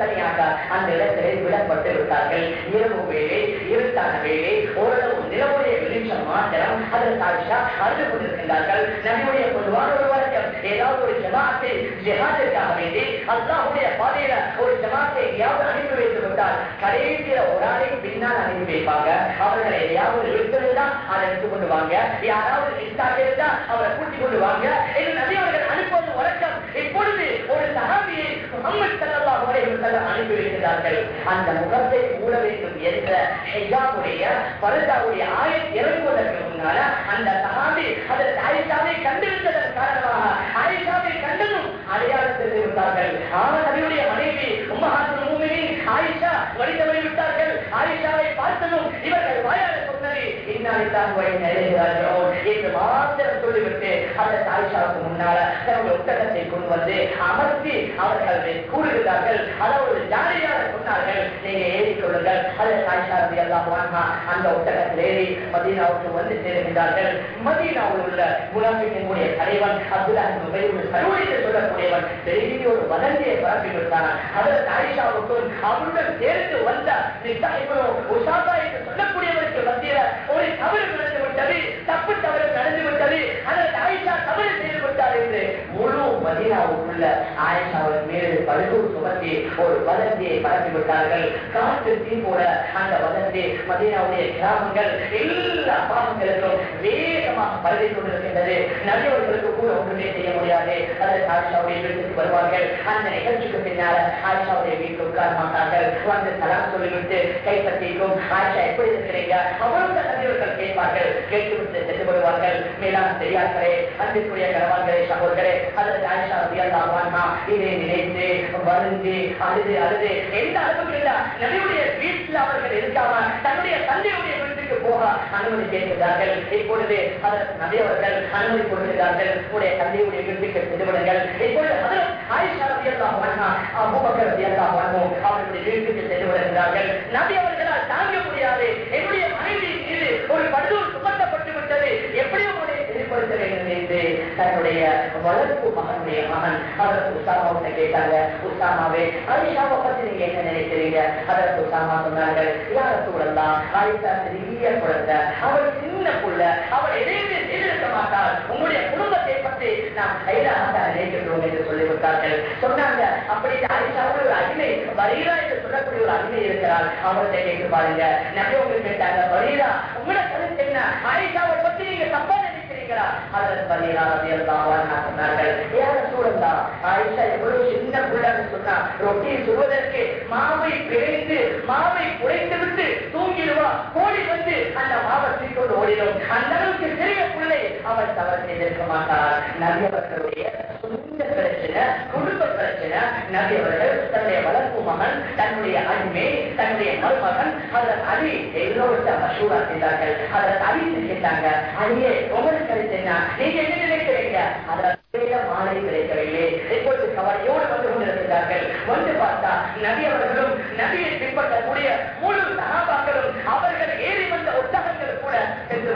Speaker 1: தனியாக அந்த இடத்திலே விடப்பட்டு விட்டார்கள். இரவு வேலை இருட்டான வேலை ஓரளவு நிலவுடைய வெளிச்சம் மாத்திரம் அதற்கு தாய்ஷா அறிந்து கொண்டிருக்கின்றார்கள். நம்முடைய பொதுவான ஒரு வழக்கம் ஏதாவது ஒரு ஜமாத்தை ஜெகாதிற்காக வேண்டி அல்லாவுடைய பாதையில ஒரு ஜமாத்தை எங்கேயாவது அனுப்பி வைத்து கடைசியில ஒரு ஆளையும் பின்னால் அனுப்பி வைப்பாங்க. அவர்களை எதையாவது எடுத்திருந்தா அதை எடுத்து கொண்டு வாங்க. யாராவது மிஸ்டாக இருந்தா அவரை கூட்டிக் கொண்டு வாங்க. என்று நபி அவர்கள் அனுப்புவது வழக்கம். இப்பொழுது ஒரு சகாபியை முகமது ஸல்லல்லாஹு அலைஹி அனுப்பி வைக்கிறார்கள். அந்த முகத்தை மூட வேண்டும் என்ற ஹிஜாபுடைய பரதாவுடைய ஆயத் இறங்குவதற்கு முன்னால அந்த சகாபி அதற்கு ஆயிஷாவை கண்டிருந்ததன் காரணமாக ஆயிஷாவை கண்டதும் அடையாளத்தில் இருந்தார்கள். ஆனால் நபியுடைய மனைவி உம்மஹாத்துல் மூமினின் ஆயிஷா வழிதவறி விட்டார்கள் ஆயிஷாவை பார்த்ததும் இவர்கள் வாயால என்று மாத்திரம் சொல்லிவிட்டு அந்த ஆயிஷாவுக்கு முன்னால தன்னுடைய ஒட்டகத்தை கொண்டு வந்து அமர்த்தி அவர்கள் கூறுகிறார்கள் அதாவது ஜாலியாக சொன்னார்கள் நீங்க ஏறிக் கொள்ளுங்கள் அது ஆயிஷா எல்லாம் அந்த ஒட்டகத்தில் ஏறி மதீனாவுக்கு வந்து சேருகிறார்கள் மதீனாவில் உள்ள முனாஃபிக்கினுடைய தலைவன் அப்துல்லாஹ் இப்னு சொல்லக்கூடியவன் பெரிய ஒரு வதந்தியை பரப்பி விட்டான். அதற்கு ஆயிஷாவுக்கும் அவருடன் சேர்த்து வந்த என்று சொல்லக்கூடியவருக்கு மத்தியில ஒரு தவறு நடந்து விட்டது தப்பு தவறு நடந்து விட்டது அதற்கு ஆயிஷா தவறு செய்து விட்டார் என்று முழு மதினாவுக்குள்ள ஆயிஷாவின் மேல் பழுதூர் சுமத்தி ஒரு வதந்தியை பரப்பி விட்டார்கள் காற்று தீ போல அந்த வதந்தி மதீனாவுடைய கிராமங்கள் எல்லா பாவங்களுக்கும் வேகமாக பரவி கொண்டிருக்கின்றது. நபியவர்களுக்கு கூட ஒன்றுமே செய்ய முடியாது. அதற்கு ஆயிஷாவுடைய வீட்டுக்கு வருவார்கள். அந்த நிகழ்ச்சிக்கு பின்னால ஆயிஷாவுடைய வீட்டுக்கு உட்கார மாட்டார்கள். வந்து சலாம் சொல்லிவிட்டு கைப்பற்றிக்கும். ஆயிஷா எப்படி இருக்கிறீங்க? அவ்வளவு நபியவர்கள் கேட்பார்கள். கேட்டுவிட்டு சென்று வருவார்கள் மேலான பெரியார்களே அன்பிற்குரிய கணவான்களே சகோதரே அதற்கு ஆயிஷா ரலியல்லாஹு அன்ஹா இதை நினைத்து வருந்தி அழுது அழுது எந்த அளவுக்கு இல்ல நபியுடைய வீட்டில் அவர்கள் இருக்காம தன்னுடைய தந்தையுடைய வீட்டுக்கு போக அனுமதி கேட்கிறார்கள் இப்பொழுது அதற்கு அனுமதி கொடுக்கிறார்கள் உடைய தந்தையுடைய வீட்டுக்கு சென்றுவிடுங்கள். இப்பொழுது அதற்கு ஆயிஷா ரலியல்லாஹு அன்ஹா அபூபக்கர் ரலியல்லாஹு அன்ஹு அவர்களுடைய வீட்டுக்கு சென்று விடுகிறார்கள் நபி அவர்களால் தாங்க முடியாது. என்னுடைய மனைவி மீது ஒரு படுதூர் சுமத்தப்பட்டு விட்டது எப்படி உங்களுடைய வெளிப்படுத்த வேண்டும் தன்னுடைய வளர்ப்பு மகனுடைய மகன் அதற்கு உசாமாவை கேட்டாங்க. உசாமாவே ஆயிஷாவை பத்தி நீங்க என்ன நினைக்கிறீங்க? அதற்கு உசாமா சொன்னாங்க யார சூழல்லாம் ஆயிஷா பெரிய குழந்தை. அவள் சின்ன புள்ள. அவள் எதையுமே செய்திருக்க மாட்டாள். உங்களுடைய குடும்பத்தை பற்றி நாம் கைதாக தான் நினைக்கின்றோம் என்று சொல்லிவிட்டார்கள் சொன்னாங்க அப்படி ஆயிஷாவுடைய ஒரு அடிமை வரீரா என்று சொல்லக்கூடிய ஒரு அடிமை இருக்கிறாள். அவர்கிட்ட கேட்டு பாருங்க. நிறைய உங்களுக்கு கேட்டாங்க வரீரா உங்களோட கருத்து என்ன? ஆயிஷாவை பத்தி நீங்க தப்பா நினைக்கிறீங்களா சொன்னார்கள் யார சூழந்தா ஆயிஷா எவ்வளவு சின்ன புள்ளன்னு சொன்னா ரொட்டி சுடுவதற்கு மாவை பிழைந்து மாவை குறைத்து விட்டு தூங்கிடுவா. கோழி வந்து அந்த மாவை தூக்கொண்டு ஓடிடும். அந்த அளவுக்கு சிறிய பிள்ளை அவள் தவறு செய்திருக்க மாட்டார் நல்லவர்களுடைய சொந்த பிரச்சனை குடும்ப பிரச்சனை நபி அவர்கள் தன்னுடைய வளர்ப்பு மகன் தன்னுடைய அடிமை தன்னுடைய மருமகன் அதன் அடி எல்லோருக்கும் மசூரா செய்தார்கள் அதற்கு அடி கேட்டாங்க அடியே உங்களுக்கு கருத்து என்ன? நீங்க என்ன நினைக்கிறீங்க? அதற்கு மாலை கிடைக்கவில்லை இப்பொழுது கவலையோடு வந்து கொண்டிருக்கிறார்கள் வந்து பார்த்தா நபி அவர்களும் நபியை பின்பற்றக்கூடிய முழு சகாபாக்களும் அவர்கள் ஏறி வந்த ஒட்டகங்கள் கூட சென்று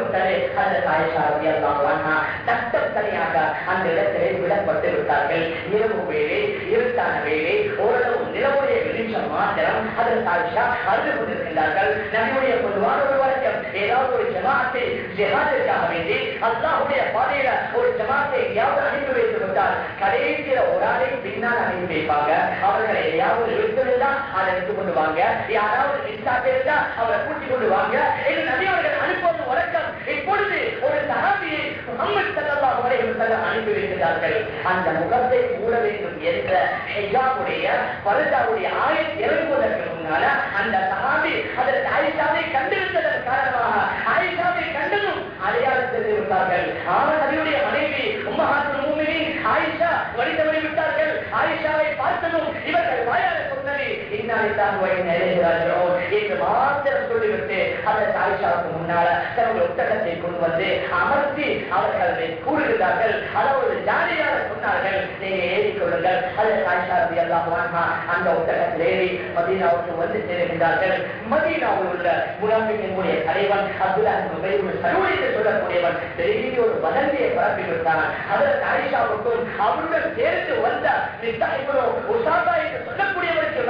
Speaker 1: விட்டது அந்த ஆயிஷா ரலியல்லாஹு சட்டம் தனியாக அந்த இடத்திலே விடப்பட்டு விட்டார்கள் இரவு வேலை இருட்டான வேலை ஓரளவு நிலவுடைய வெளிச்சம் மாத்திரம் அதற்கு ஆயிஷா அழுது கொண்டிருக்கின்றார்கள். நம்முடைய பொதுவான ஒருவர் ஏதாவது ஒரு ஜமாத்தை ஜெகாதிற்காக வேண்டி அல்லாஹுடைய பாதையில ஒரு ஜமாத்தை எவ்வளவு அனுப்பி வைத்து விட்டால் கடைசியில ஒரு ஆளை பின்னால் அனுப்பி வைப்பாங்க. அவர்களை எதையாவது எழுத்துருந்தா அதை எடுத்துக் கொண்டு வாங்க. யாராவது மிஸ்ஸாக இருந்தா அவரை கூட்டி கொண்டு வாங்க. என்று நபி அனுப்புவது வழக்கம். இப்பொழுது ஒரு சகாபியை முகமது ஸல்லல்லாஹு அலைஹி வஸல்லம் அனுப்பி வைக்கிறார்கள் அந்த முகத்தை மூட வேண்டும் என்ற ஹிஜாபுடைய பரதாவுடைய ஆயத் இறங்குவதற்கு முன்னால அந்த சகாபி அதற்கு ஆயிஷாவை கண்டிருந்ததன் காரணமாக ஆயிஷாவை கண்டதும் அடையாளம் தெரிந்து விட்டார்கள். ஆனால் நபியுடைய மனைவி உம்மஹாத்துல் மூமினின் ஆயிஷா வழிதவறி விட்டார்கள். ஆயிஷாவை பார்த்ததும் இவர்கள் வாயால் சொன்னது இன்னாலில்லாஹு என்று மாத்திரம் சொல்லிவிட்டு அந்த ஆயிஷாவுக்கு முன்னால தன்னுடைய ஒட்டகத்தை கொண்டு வந்து அமர்த்தி அவர்கள் கூறுகிறார்கள் அதாவது ஜாலியாக சொன்னார்கள் நீங்க அந்த ஒட்டகத்தில் ஏறி மதீனாவுக்கு வந்து சேருகின்றார்கள் மதீனாவில் உள்ள முனாஃபிக்கினுடைய தலைவன் அப்துல்லாஹ் இப்னு என்று சொல்லக்கூடியவன் பெரிய ஒரு வதந்தியை பரப்பி விட்டான் அதற்கு ஆயிஷாவுக்கும் அவருடன் சேர்ந்து வந்த மிஸ்தா என்று சொல்லக்கூடியவருக்கு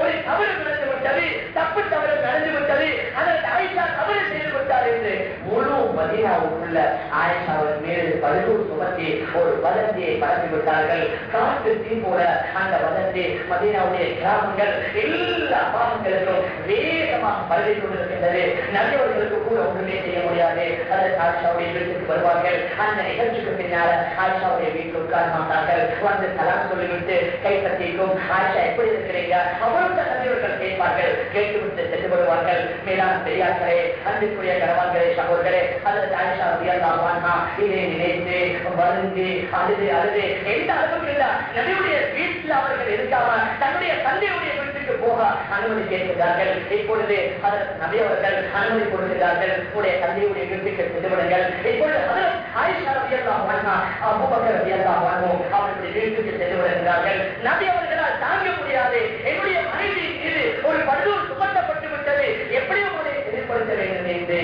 Speaker 1: ஒரு தவறு நடந்து விட்டது தப்பு தவறு நடந்து விட்டது அதற்கு ஆயிஷா தவறு செய்து விட்டார் என்று முழு மதினாவுக்குள்ள ஆயிஷாவின் மேல் பழுதூர் சுமத்தி ஒரு வதந்தியை பரப்பி விட்டார்கள். காட்டு தீ போல அந்த வதந்தி மதினாவுடைய கிராமங்கள் எல்லா பாகங்களுக்கும் வேகமாக பரவி கொண்டிருக்கின்றது. நல்லவர்களுக்கு கூட ஒன்றுமே செய்ய முடியாது. அதற்கு ஆயிஷாவுடைய வீட்டுக்கு வருவார்கள். அந்த நிகழ்ச்சிக்கு பின்னால் ஆயிஷாவுடைய வீட்டுக்கு உட்கார மாட்டார்கள். வந்து சலாம் சொல்லிவிட்டு கைப்பற்றிக்கும். ஆயிஷா எப்படி இருக்கிறீங்க? அவருக்கு நல்லவர்கள் கேட்பார்கள் கேட்டுவிட்டு சென்று மேலான பெரியார்களே அன்பிற்குரிய கணவான்களே சகோதரே அதற்கு ஆயிஷா இதை நினைத்து அழுது அழுது எந்த அளவுக்கு நபியுடைய வீட்டில் அவர்கள் இருக்காம தன்னுடைய தந்தையுடைய வீட்டுக்கு போக அனுமதி கேட்கிறார்கள். இப்பொழுது அதற்கு நபி அவர்கள் அனுமதி கொடுக்கிறார்கள். உடைய தந்தையுடைய வீட்டுக்கு சென்று இப்பொழுது அதற்கு ஆயிஷா ரலியல்லாஹு அன்ஹா அபூபக்கர் ரலியல்லாஹு அன்ஹு அவர்களுடைய வீட்டுக்கு சென்று விடுகிறார்கள். நபி அவர்கள் தாங்க முடியாது. என்னுடைய மனைவி மீது ஒரு படுதூர் சுமத்தப்பட்டு விட்டது எப்படி உங்களை எதிர்படுத்த வேண்டும் என்று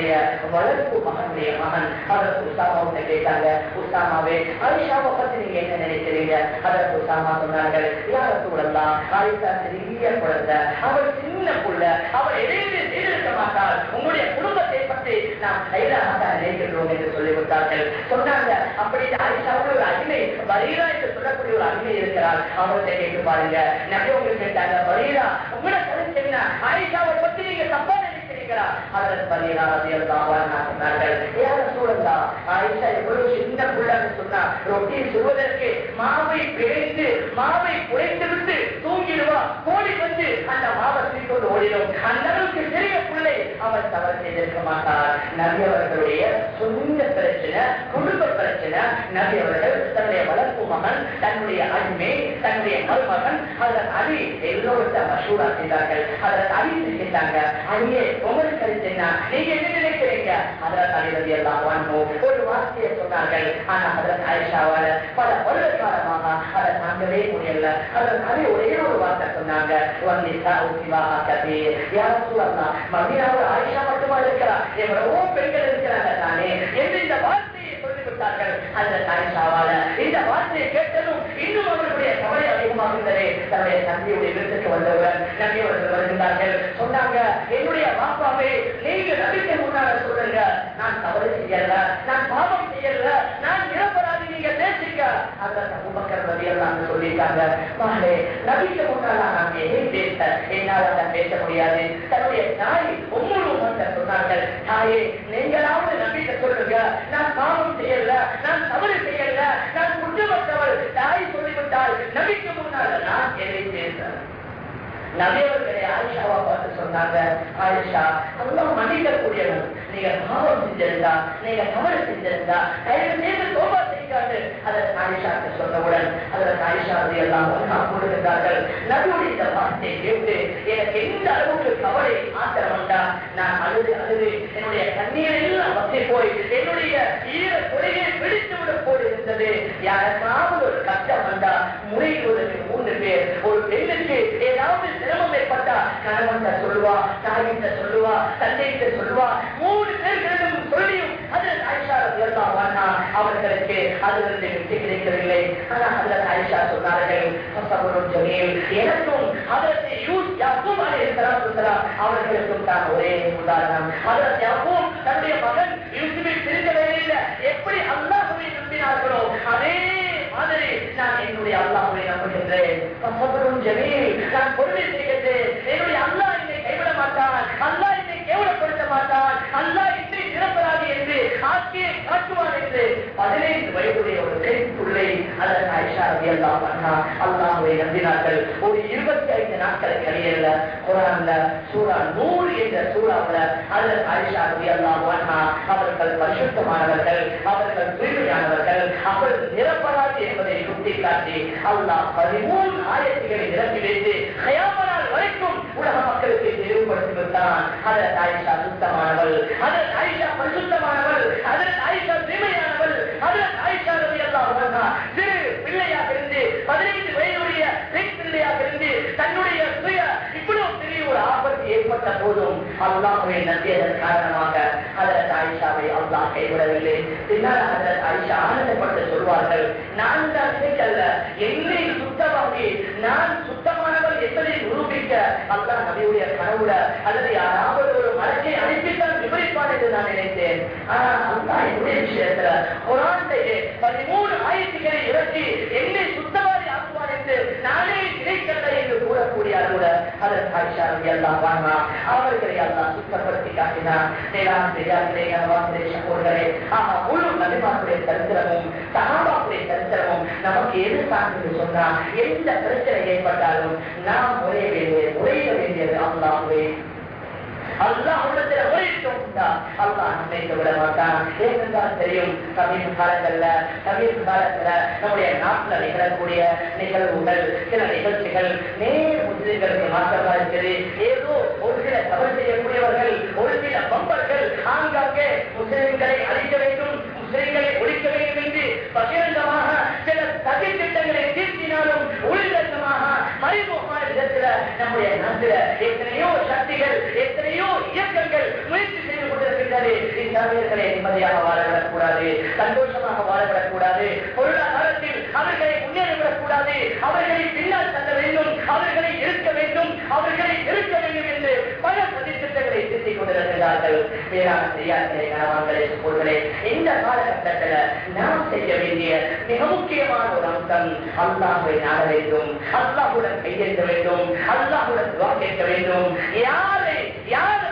Speaker 1: தன்னுடைய வளர்ப்பு மகனுடைய மகன் அதற்கு உசாமாவுன்னு கேட்டாங்க. உசாமாவே ஆயிஷாவை பத்தி நீங்க என்ன நினைக்கிறீங்க? அதற்கு உசாமா சொன்னார்கள் யார சூழலாம் ஆயிஷா சிறிய குழந்தை. அவள் சின்ன புள்ள. அவள் எதையுமே செய்திருக்க மாட்டாள். உங்களுடைய குடும்பத்தை பற்றி நாம் கைதாக தான் நினைக்கின்றோம் என்று சொல்லிவிட்டார்கள். சொன்னாங்க அப்படி ஆயிஷாவோட ஒரு அடிமை. வரீரா என்று சொல்லக்கூடிய ஒரு அடிமை இருக்கிறார் அவர்கிட்ட கேட்டு பாருங்க. நிறைய உங்களுக்கு கேட்டாங்க வரீரா உங்களோட கருத்து என்ன ஆயிஷாவை பத்தி நீங்க தப்பா நினைக்கிறீங்களா அதற்கு பரீரா சின்ன புள்ளன்னு சொன்னா ரொட்டி சுடுவதற்கு மாவை பிழைத்து மாவை குறைத்து விட்டு தூங்கிடுவா. கோடி வந்து அந்த மாவை ஓடிடும். அந்த அளவுக்கு பிள்ளை அவர் தவறு செய்திருக்க மாட்டார் நபி அவர்களுடைய சொந்த பிரச்சனை குடும்ப பிரச்சனை. நபி அவர்கள் தன்னுடைய வளர்ப்பு மகன் தன்னுடைய அடிமை தன்னுடைய மருமகன். அதன் அடி எல்லோருத்த மசூரா செய்தார்கள். அதற்கு அடி கேட்டாங்க உங்களுக்கு கருத்து என்ன நீங்க என்ன நினைக்கிறீங்க? அதற்கு அடிவதி எல்லாம் ஒரு வார்த்தையை சொன்னார்கள். ஆனா அதற்கு ஆயிஷாவால பல வருட காலமாக அதை தாங்கவே முடியல. அதற்கு அடி ஒரே ஒரு வார்த்தை சொன்னாங்க. வந்திசா உசிவாக கதி யார் சொல்லலாம் மதியாவது ஆயிஷா மட்டுமா இருக்கிறா எவ்வளவோ பெண்கள் இருக்கிறாங்க தானே. என்று இந்த வார்த்தை வார்த்தையை சொல்லிவிட்டார்கள் தாய் சாவால இந்த வார்த்தையை கேட்டதும் இன்னும் அவர்களுடைய கவலை அதிகமாகின்றதே தன்னுடைய தந்தையுடைய வீட்டுக்கு வந்தவர் நம்பி அவர்கள் வருகின்றார்கள். சொன்னாங்க என்னுடைய பாப்பாவே நீங்க நம்பிக்கை முன்னால சொல்லுங்க. நான் தவறு செய்யல நான் பாவம் செய்யல நான் நிரப்பராதி நீங்க பேசுங்க அந்த அபூபக்கர் ரலியல்லாஹு சொல்லியிருக்காங்க மகளே நபிக்கு முன்னால நான் ஏன் பேச என்னால் அதை பேச முடியாது. தன்னுடைய தாய் உம்முரு சொன்னார்கள் தாயே நீங்களாவது நம்பிக்கை சொல்லுங்க. நான் பாவம் செய்யல நான் தவறு செய்யல நான் குற்றமற்றவள் தாய் சொல்லிவிட்டால் நபிக்கு முன்னால நான் எதை பேச நபியவர்களை ஆயிஷாவா பார்த்து சொன்னாங்க ஆயிஷா அதெல்லாம் மன்னிக்கக்கூடியவன். நீங்க பாவம் செஞ்சிருந்தா நீங்க தவறு செஞ்சிருந்தா தயவு செய்து கோபா செய்யாது இருக்காது ஆயிஷாக்கு சொன்னவுடன் அதற்கு ஆயிஷா எல்லாம் ஒன்றா கொடுக்கின்றார்கள் நபியுடைய இந்த வார்த்தையை கேட்டு எனக்கு எந்த அளவுக்கு கவலை ஆத்திரம் உண்டா? நான் அழுது அழுது என்னுடைய கண்ணீர் போய் என்னுடைய ஈர குறையை பிடித்து விட போல் இருந்தது யாருக்காவது ஒரு கஷ்டம் வந்தா முறையிடுவதற்கு மூன்று பேர். ஒரு பெண்ணுக்கு ஏதாவது சிரமம் ஏற்பட்டா கணவன் சொல்லுவா தாயிட்ட சொல்லுவா தந்தையிட்ட சொல்லுவா மூணு பேர்களிடம் சொல்லியும் அது ஆயிஷா இயல்பா வந்தா அவர்களுக்கு அதிலிருந்து வெற்றி கிடைக்கவில்லை. ஆனால் அதுல ஆயிஷா சொன்னார்கள் எனக்கும் அதற்கு யூஸ் யாக்கும் அலைஹிஸ்ஸலாம் அவர்களுக்கும் தான் ஒரே உதாரணம். அதற்கு யாக்கும் தன்னுடைய மகன் யூசுஃபை பிரிக்கவே இல்லை எப்படி அல்லாஹ்வை நம்பினார்களோ அதே மாதிரி நான் என்னுடைய அல்லாஹுவை நம்புகின்றேன். ஃபஸபுருன் ஜமீல். நான் பொறுமை செய்கின்றேன். என்னுடைய அல்லாஹ் என்னை கைவிட மாட்டான் அல்லாஹ் என்னை கேவலப்படுத்த மாட்டான் அல்லாஹ் என்னை நிரப்பராது என்று ஆட்சியை காட்டுவான் என்று பதினைந்து வயதுடைய ஒரு பெண் பிள்ளை அதற்கு ஆயிஷா ரவி அல்லாஹ் அல்லாஹுவை நம்பினார்கள். ஒரு இருபத்தி ஐந்து நாட்கள் கழியல குரான்ல சூரா நூறு என்ற சூறாவுல அதற்கு ஆயிஷா ரவி அல்லாஹ் அவர்கள் பரிசுத்தமானவர்கள் அவர்கள் தூய்மையானவர்கள் அவர்கள் நிரப்பராது என்பதை சுட்டிக்காட்டி அல்லாஹ் பதிமூணு ஆயிரத்துகளை நிரப்பி வைத்து வரைக்கும் உலக மக்களுக்கு தெளிவுபடுத்தி விட்டான். அதற்கு ஆயிஷா சுத்தமானவள். அதற்கு ஆயிஷா பரிசுத்தமானவள் அதற்கு ஆயிஷா தூய்மையானவள் அதற்கு ஆயிஷா ரவி அல்லாஹ் சிறு பிள்ளையாக இருந்து பதினைந்து வயதுடைய பெண் பிள்ளையாக இருந்து தன்னுடைய சுய இவ்வளவு பெரிய ஒரு ஆபத்து ஏற்பட்ட போதும் அல்லாஹுவை நம்பியதன் காரணமாக அதற்கு ஆயிஷாவை அல்லாஹ் கைவிடவில்லை. பின்னால் அதற்கு ஆயிஷா ஆனந்தப்பட்டு சொல்வார்கள் நான் தான் நினைக்கல்ல என்னை சுத்தமாகி நான் சுத்தமானவள் என்பதை நிரூபிக்க அல்லாஹ் நபியுடைய கனவுல அல்லது யாராவது ஒரு மரத்தை அனுப்பித்தான் விவரிப்பான் என்று நான் நினைத்தேன். ஆனால் அல்லாஹ் என்னுடைய விஷயத்துல குரான்லேயே பதிமூணு ஆயிரத்துகளை இறக்கி என்னை சுத்த ஆக்குவான் நானே என்று கூறக்கூடிய அளவுல அதற்கு ஆயிஷா ரவி வாங்க அவர்களை அல்லாஹ் சுத்தப்படுத்தி காட்டினார். சகோதரே ஆஹா முழு நபிமாருடைய சரித்திரமும் சகாபாக்குடைய சரித்திரமும் நமக்கு எது சொன்னா எந்த பிரச்சனை ஏற்பட்டாலும் நாம் முறைய வேண்டியது முறையிட வேண்டியது அல்லாஹ்வே. அல்லாஹ் உள்ளத்துல முறையிட்டோம் அல்லாஹ் நினைக்க விட மாட்டான். ஏனென்றால் தெரியும் சமீப காலங்கள்ல சமீப காலத்துல நம்முடைய நாட்டுல நிகழக்கூடிய நிகழ்வுகள் சில நிகழ்ச்சிகள் நேர் முஸ்லிம்களுக்கு மாற்றமா இருக்குது ஏதோ ஒரு சில தவறு செய்யக்கூடியவர்கள் ஒரு சில பம்பர்கள் ஆங்காங்கே முஸ்லிம்களை அழிக்க வேண்டும் முஸ்லிம்களை ஒழிக்க வேண்டும் என்று பகிரங்கமாக சில சதி திட்டங்களை நம்முடைய எத்தனையோ சக்திகள் எத்தனையோ இயக்கங்கள் முயற்சி செய்து கொண்டிருக்கின்றது. இஸ்லாமியர்களை நிம்மதியாக வாழவிடக்கூடாது சந்தோஷமாக வாழவிடக்கூடாது பொருளாதாரத்தில் அவர்களை முன்னேறிவிடக்கூடாது அவர்களை பின்னால் தள்ள வேண்டும் அவர்களை இருக்க வேண்டும் அவர்களை இருக்க வேண்டும் என்று பல கொண்டிருக்கிறார்கள் வேளாண் செய்யார்களே கணவான்களே சகோதரே இந்த காலகட்டத்தில் நாம் செய்ய வேண்டிய மிக முக்கியமான ஒரு அம்சம் அல்லாஹுவை நாட வேண்டும் அல்லாஹுடன் கையெழுத்த வேண்டும் அல்லாஹுடன் துவா கேட்க வேண்டும். யாரை யார்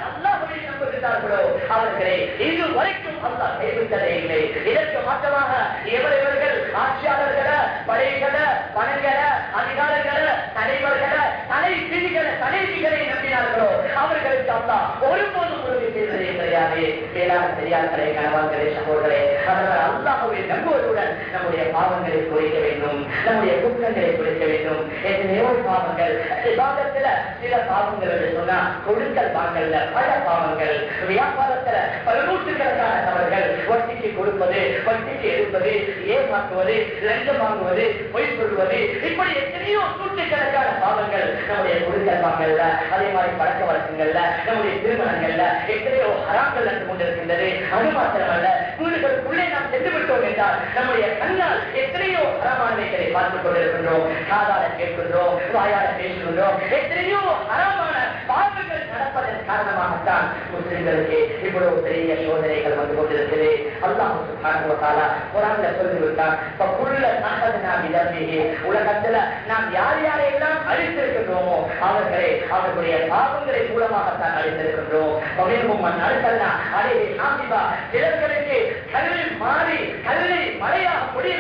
Speaker 1: அல்லாஹுவை நம்புகிறார்களோ அவர்களை இது வரைக்கும் அல்லாஹ் கைவிட்டதே இல்லை. இதற்கு மாற்றமாக எவரவர்கள் ஆட்சியாளர்கள படைகள பணங்கள அதிகாரங்கள தலைவர்கள தலை பிரிகள தலைவிகளை நம்பினார்களோ? அவர்களுக்கு அல்லாஹ் ஒருபோதும் உதவி செய்ததே தெரியாது வேளாண் தெரியாதே கணவான்களே சகோதரே அதனால் அல்லாஹுவை நம்புவதுடன் நம்முடைய பாவங்களை குறைக்க வேண்டும். நம்முடைய குற்றங்களை குறைக்க வேண்டும். எத்தனையோ பாவங்கள் விவாதத்துல சில பாவங்கள் என்று சொன்னா கொடுக்கல் வாங்கல்ல பல பாவங்கள். வியாபாரத்துல பல நூற்றுக்கணக்கான தவறுகள். வட்டிக்கு கொடுப்பது வட்டிக்கு எடுப்பது ஏமாற்றுவது லஞ்சம் வாங்குவது பொய் சொல்வது இப்படி எத்தனையோ நூற்றுக்கணக்கான பாவங்கள் நம்முடைய கொடுக்கல் வாங்கல்ல அதே மாதிரி பழக்க வழக்கங்கள்ல நம்முடைய திருமணங்கள்ல எத்தனையோ ஹராங்கள் நடந்து கொண்டிருக்கின்றது. அது மாத்திரமல்ல வீடுகளுக்குள்ளே நாம் சென்று விட்டோம் என்றால் நம்முடைய கண்ணால் எத்தனையோ அறமானவைகளை பார்த்துக் கொண்டிருக்கின்றோம். காதால கேட்கின்றோம் வாயால பேசுகின்றோம். எத்தனையோ அறமான பாவங்கள் நடப்பதன் காரணமாகத்தான் முஸ்லிம்களுக்கு இவ்வளவு பெரிய சோதனைகள் வந்து கொண்டிருக்கிறது. அல்லாஹ் சுப்ஹானஹு வ தஆலா குர்ஆன்ல சொல்லிவிட்டான் ஃபகுல்ல அஹதனா பிதம்பிஹி உலகத்துல நாம் யார் யாரையெல்லாம் அழித்திருக்கின்றோமோ அவர்களை அவர்களுடைய பாவங்களை மூலமாகத்தான் அழித்திருக்கின்றோம். பகிர்வும் அழுத்தல்லா அடையை சாமிபா சிலர்களுக்கு கல்வி மாறி கல்லை மழையாக முடிய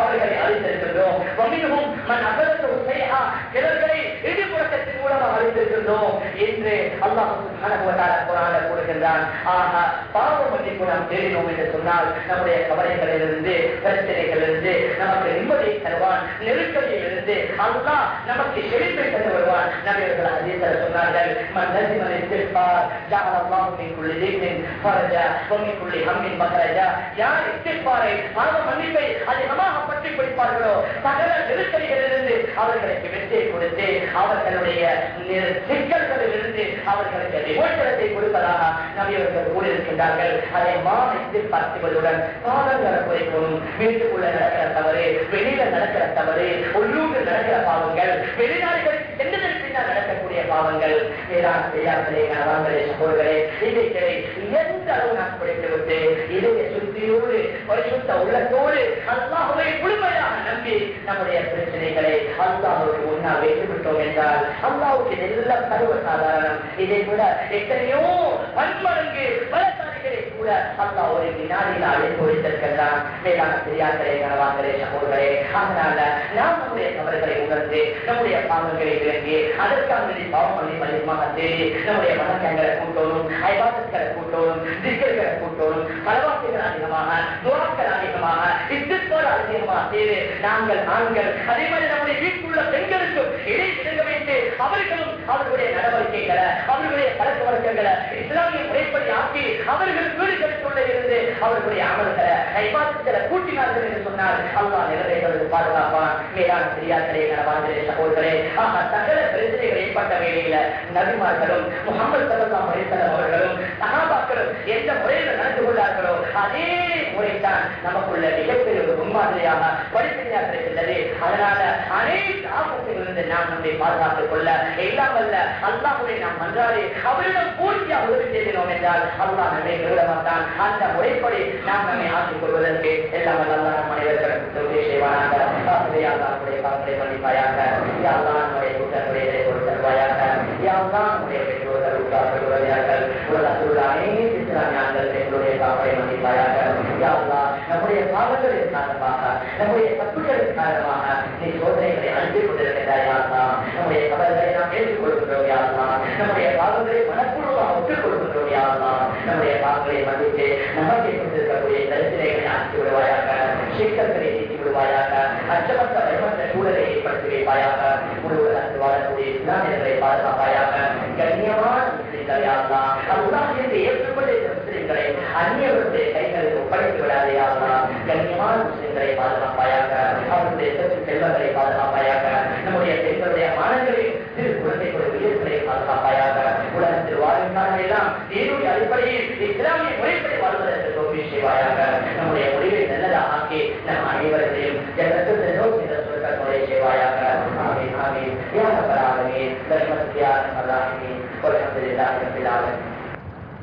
Speaker 1: அவர்களை அழித்திருக்கின்றோம். பகிர்வும் மண் அகலத்து செய்யா சிலர்களை இடி முழக்கத்தின் மூலமாக அழித்திருக்கின்றோம். என்று அல்லாஹ் சுப்ஹானஹு வ தஆலா குர்ஆனில் கூறுகின்றான். ஆக பாவ மன்னிப்பு நாம் தேடினோம் என்று சொன்னால் நம்முடைய கவலைகளிலிருந்து பிரச்சனைகளிலிருந்து நமக்கு நிம்மதியை தருவான் நெருக்கடியிலிருந்து அல்லாஹ் நமக்கு செழிப்பை தந்து வருவான் நபியர்கள் அதீசர் சொன்னார்கள் மன் நசிமன் இஸ்திஃபார் ஜஅல அல்லாஹு மின் குல்லி தீனின் ஃபரஜா வ மின் குல்லி ஹம்மின் மஹரஜா. யார் இஸ்திஃபாரை பாவ மன்னிப்பை அதிகமாக பற்றி பிடிப்பார்களோ சகல நெருக்கடிகளிலிருந்து அவர்களுக்கு வெற்றியை கொடுத்து அவர்களுடைய நெ- இருந்து அவர்களுக்கு விமோசனத்தை கொடுப்பதாக நபியவர்கள் கூறியிருக்கின்றார்கள். அதை மான எதிர்பார்ப்புகளுடன் பாதங்களை குறைக்கும் வீட்டுக்குள்ள நடக்கிற தவறு வெளியில நடக்கிற தவறு உள்ளூரில் நடக்கிற பாவங்கள் வெளிநாடுகள் பாவங்கள் வேளாண் பெரியார்களே கணவான்களே சகோதரே இவைகளை எந்த அளவு நான் குறைத்துவிட்டு இதய சுத்தியோடு பரிசுத்த உள்ளத்தோடு அல்லாஹுவை முழுமையாக நம்பி நம்முடைய பிரச்சனைகளை அல்லாஹுக்கு முன்னால் வைத்து விட்டோம் என்றால் அல்லாவுக்கு எல்லாம் சர்வ சாதாரணம். இதை விட எத்தனையோ பன்மடங்கு பல கூட அல்லாஹ் ஒரு வினாடியில் அழைப்பு வைத்திருக்கின்றான் மேலான பெரியார்களே கணவான்களே சகோதரே அதனால நாம் நம்முடைய தவறுகளை உணர்ந்து நம்முடைய பாவங்களை விளங்கி அதற்காக பாவம் பண்ணி அதிகமாக தேடி நம்முடைய வணக்கங்களை கூட்டணும் ஐபாதங்களை கூட்டணும் திக்கர்களை கூட்டணும் பலவாசிகள் அதிகமாக துவாக்கள் அதிகமாக இத்துக்கள் அதிகமாக தேடி நாங்கள் ஆண்கள் அதே மாதிரி நம்முடைய வீட்டுள்ள பெண்களுக்கும் இடை விளங்க வைத்து அவர்களும் அவர்களுடைய நடவடிக்கைகளை அவர்களுடைய பழக்க வழக்கங்களை இஸ்லாமிய முறைப்படி ஆக்கி அவர்களுக்கு வீடுகளுக்குள்ள இருந்து அவர்களுடைய அமல்களை ஐபாதங்களை கூட்டினார்கள் என்று சொன்னால் அல்லாஹ் நிறைவேற்றுவது பாதுகாப்பான். மேலான பெரியார்களே கணவான்களே சகோதரே ஆக சகல பிரச்சனைகள் ஏற்பட்ட நபிமார்களும் முகமது அவர்களும் எந்த முறையில் நடந்து கொண்டார்களோ அதே முறைதான் நமக்குள்ள மிகப்பெரிய ஒரு முன்மாதிரியாக படிப்படியாக இருக்கின்றது அதனால அனைத்து ஆபத்திலிருந்து நாம் நம்மை பாதுகாத்துக் கொள்ள எல்லாம் வல்ல அல்லாஹுவை நாம் மன்றாடி அவரிடம் பூர்த்தியாக உதவி செய்தினோம் என்றால் அல்லாஹ் நம்மை மாட்டான் அந்த முறைப்படி நாம் நம்மை ஆக்கிக் கொள்வதற்கு எல்லாம் வல்ல அல்லாஹ் நம் அனைவருக்கும் உதவி செய்வானாக ஆகவே அல்லாஹ்வுடைய பாவங்களை மன்னிப்பாயாக யா அல்லாஹ் நம்முடைய குற்றங்களை இறைவன் தருவாயாக யா அல்லாஹ் நம்முடைய பெற்றோர்கள் உற்றார்கள் உறவினர்கள் உலகத்தில் உள்ள அனைத்து இஸ்லாமியார்கள் எங்களுடைய பாவங்களை மன்னிப்பாயாக யா அல்லாஹ் நம்முடைய பாவங்களின் காரணமாக நம்முடைய தப்புகளின் காரணமாக நீ சோதனைகளை அனுப்பி கொண்டிருக்கிறாய் யா நம்முடைய கவலைகளை நாம் ஏற்றுக் கொள்கின்றோம் அல்லாஹ் நம்முடைய பாவங்களை மனப்பூர்வமாக ஒத்துக் கொள்கின்றோம் யா நம்முடைய பாவங்களை மதித்து நமக்கு கொண்டிருக்கக்கூடிய தரிசனைகளை ஆக்கி விடுவாயாக சிக்கல்களை நீக்கி விடுவாயாக அச்சமற்ற பயமற்ற சூழலை ஏற்படுத்தி வைப்பாயாக முழுவதற்கு வாழக்கூடிய இஸ்லாமியர்களை பாதுகாப்பாயாக கண்ணியமான முஸ்லிம்கள் யா அல்லாஹ் என்று ஏற்றுக்கொண்ட முஸ்லிம்களை அந்நியவருடைய கைகளுக்கு ஒப்படைத்து விடாதே ஆகலாம் கண்ணியமான முஸ்லிம்களை பாதுகாப்பாயாக அவருடைய செல்வங்களை பாதுகாப்பாயாக நம்முடைய பெண்களுடைய மாணவர்களின் சிறு குழந்தைகளுடைய உயிர்களை பாதுகாப்பாயாக உலகத்தில் வாழ்ந்தார்கள் எல்லாம். தீனுடைய அடிப்படையில் இஸ்லாமிய முறைப்படி வாழ்வதற்கு தோல்வி செய்வாயாக. நம்முடைய முடிவை நல்லதாக ஆக்கி நம் அனைவர்களையும் ஜனத்தில் நோக்கி சொற்கள் முறை செய்வாயாக. ஆமீன் ஆமீன். யார் பராகமே தர்மத்தியாக பராகமே والحمد لله رب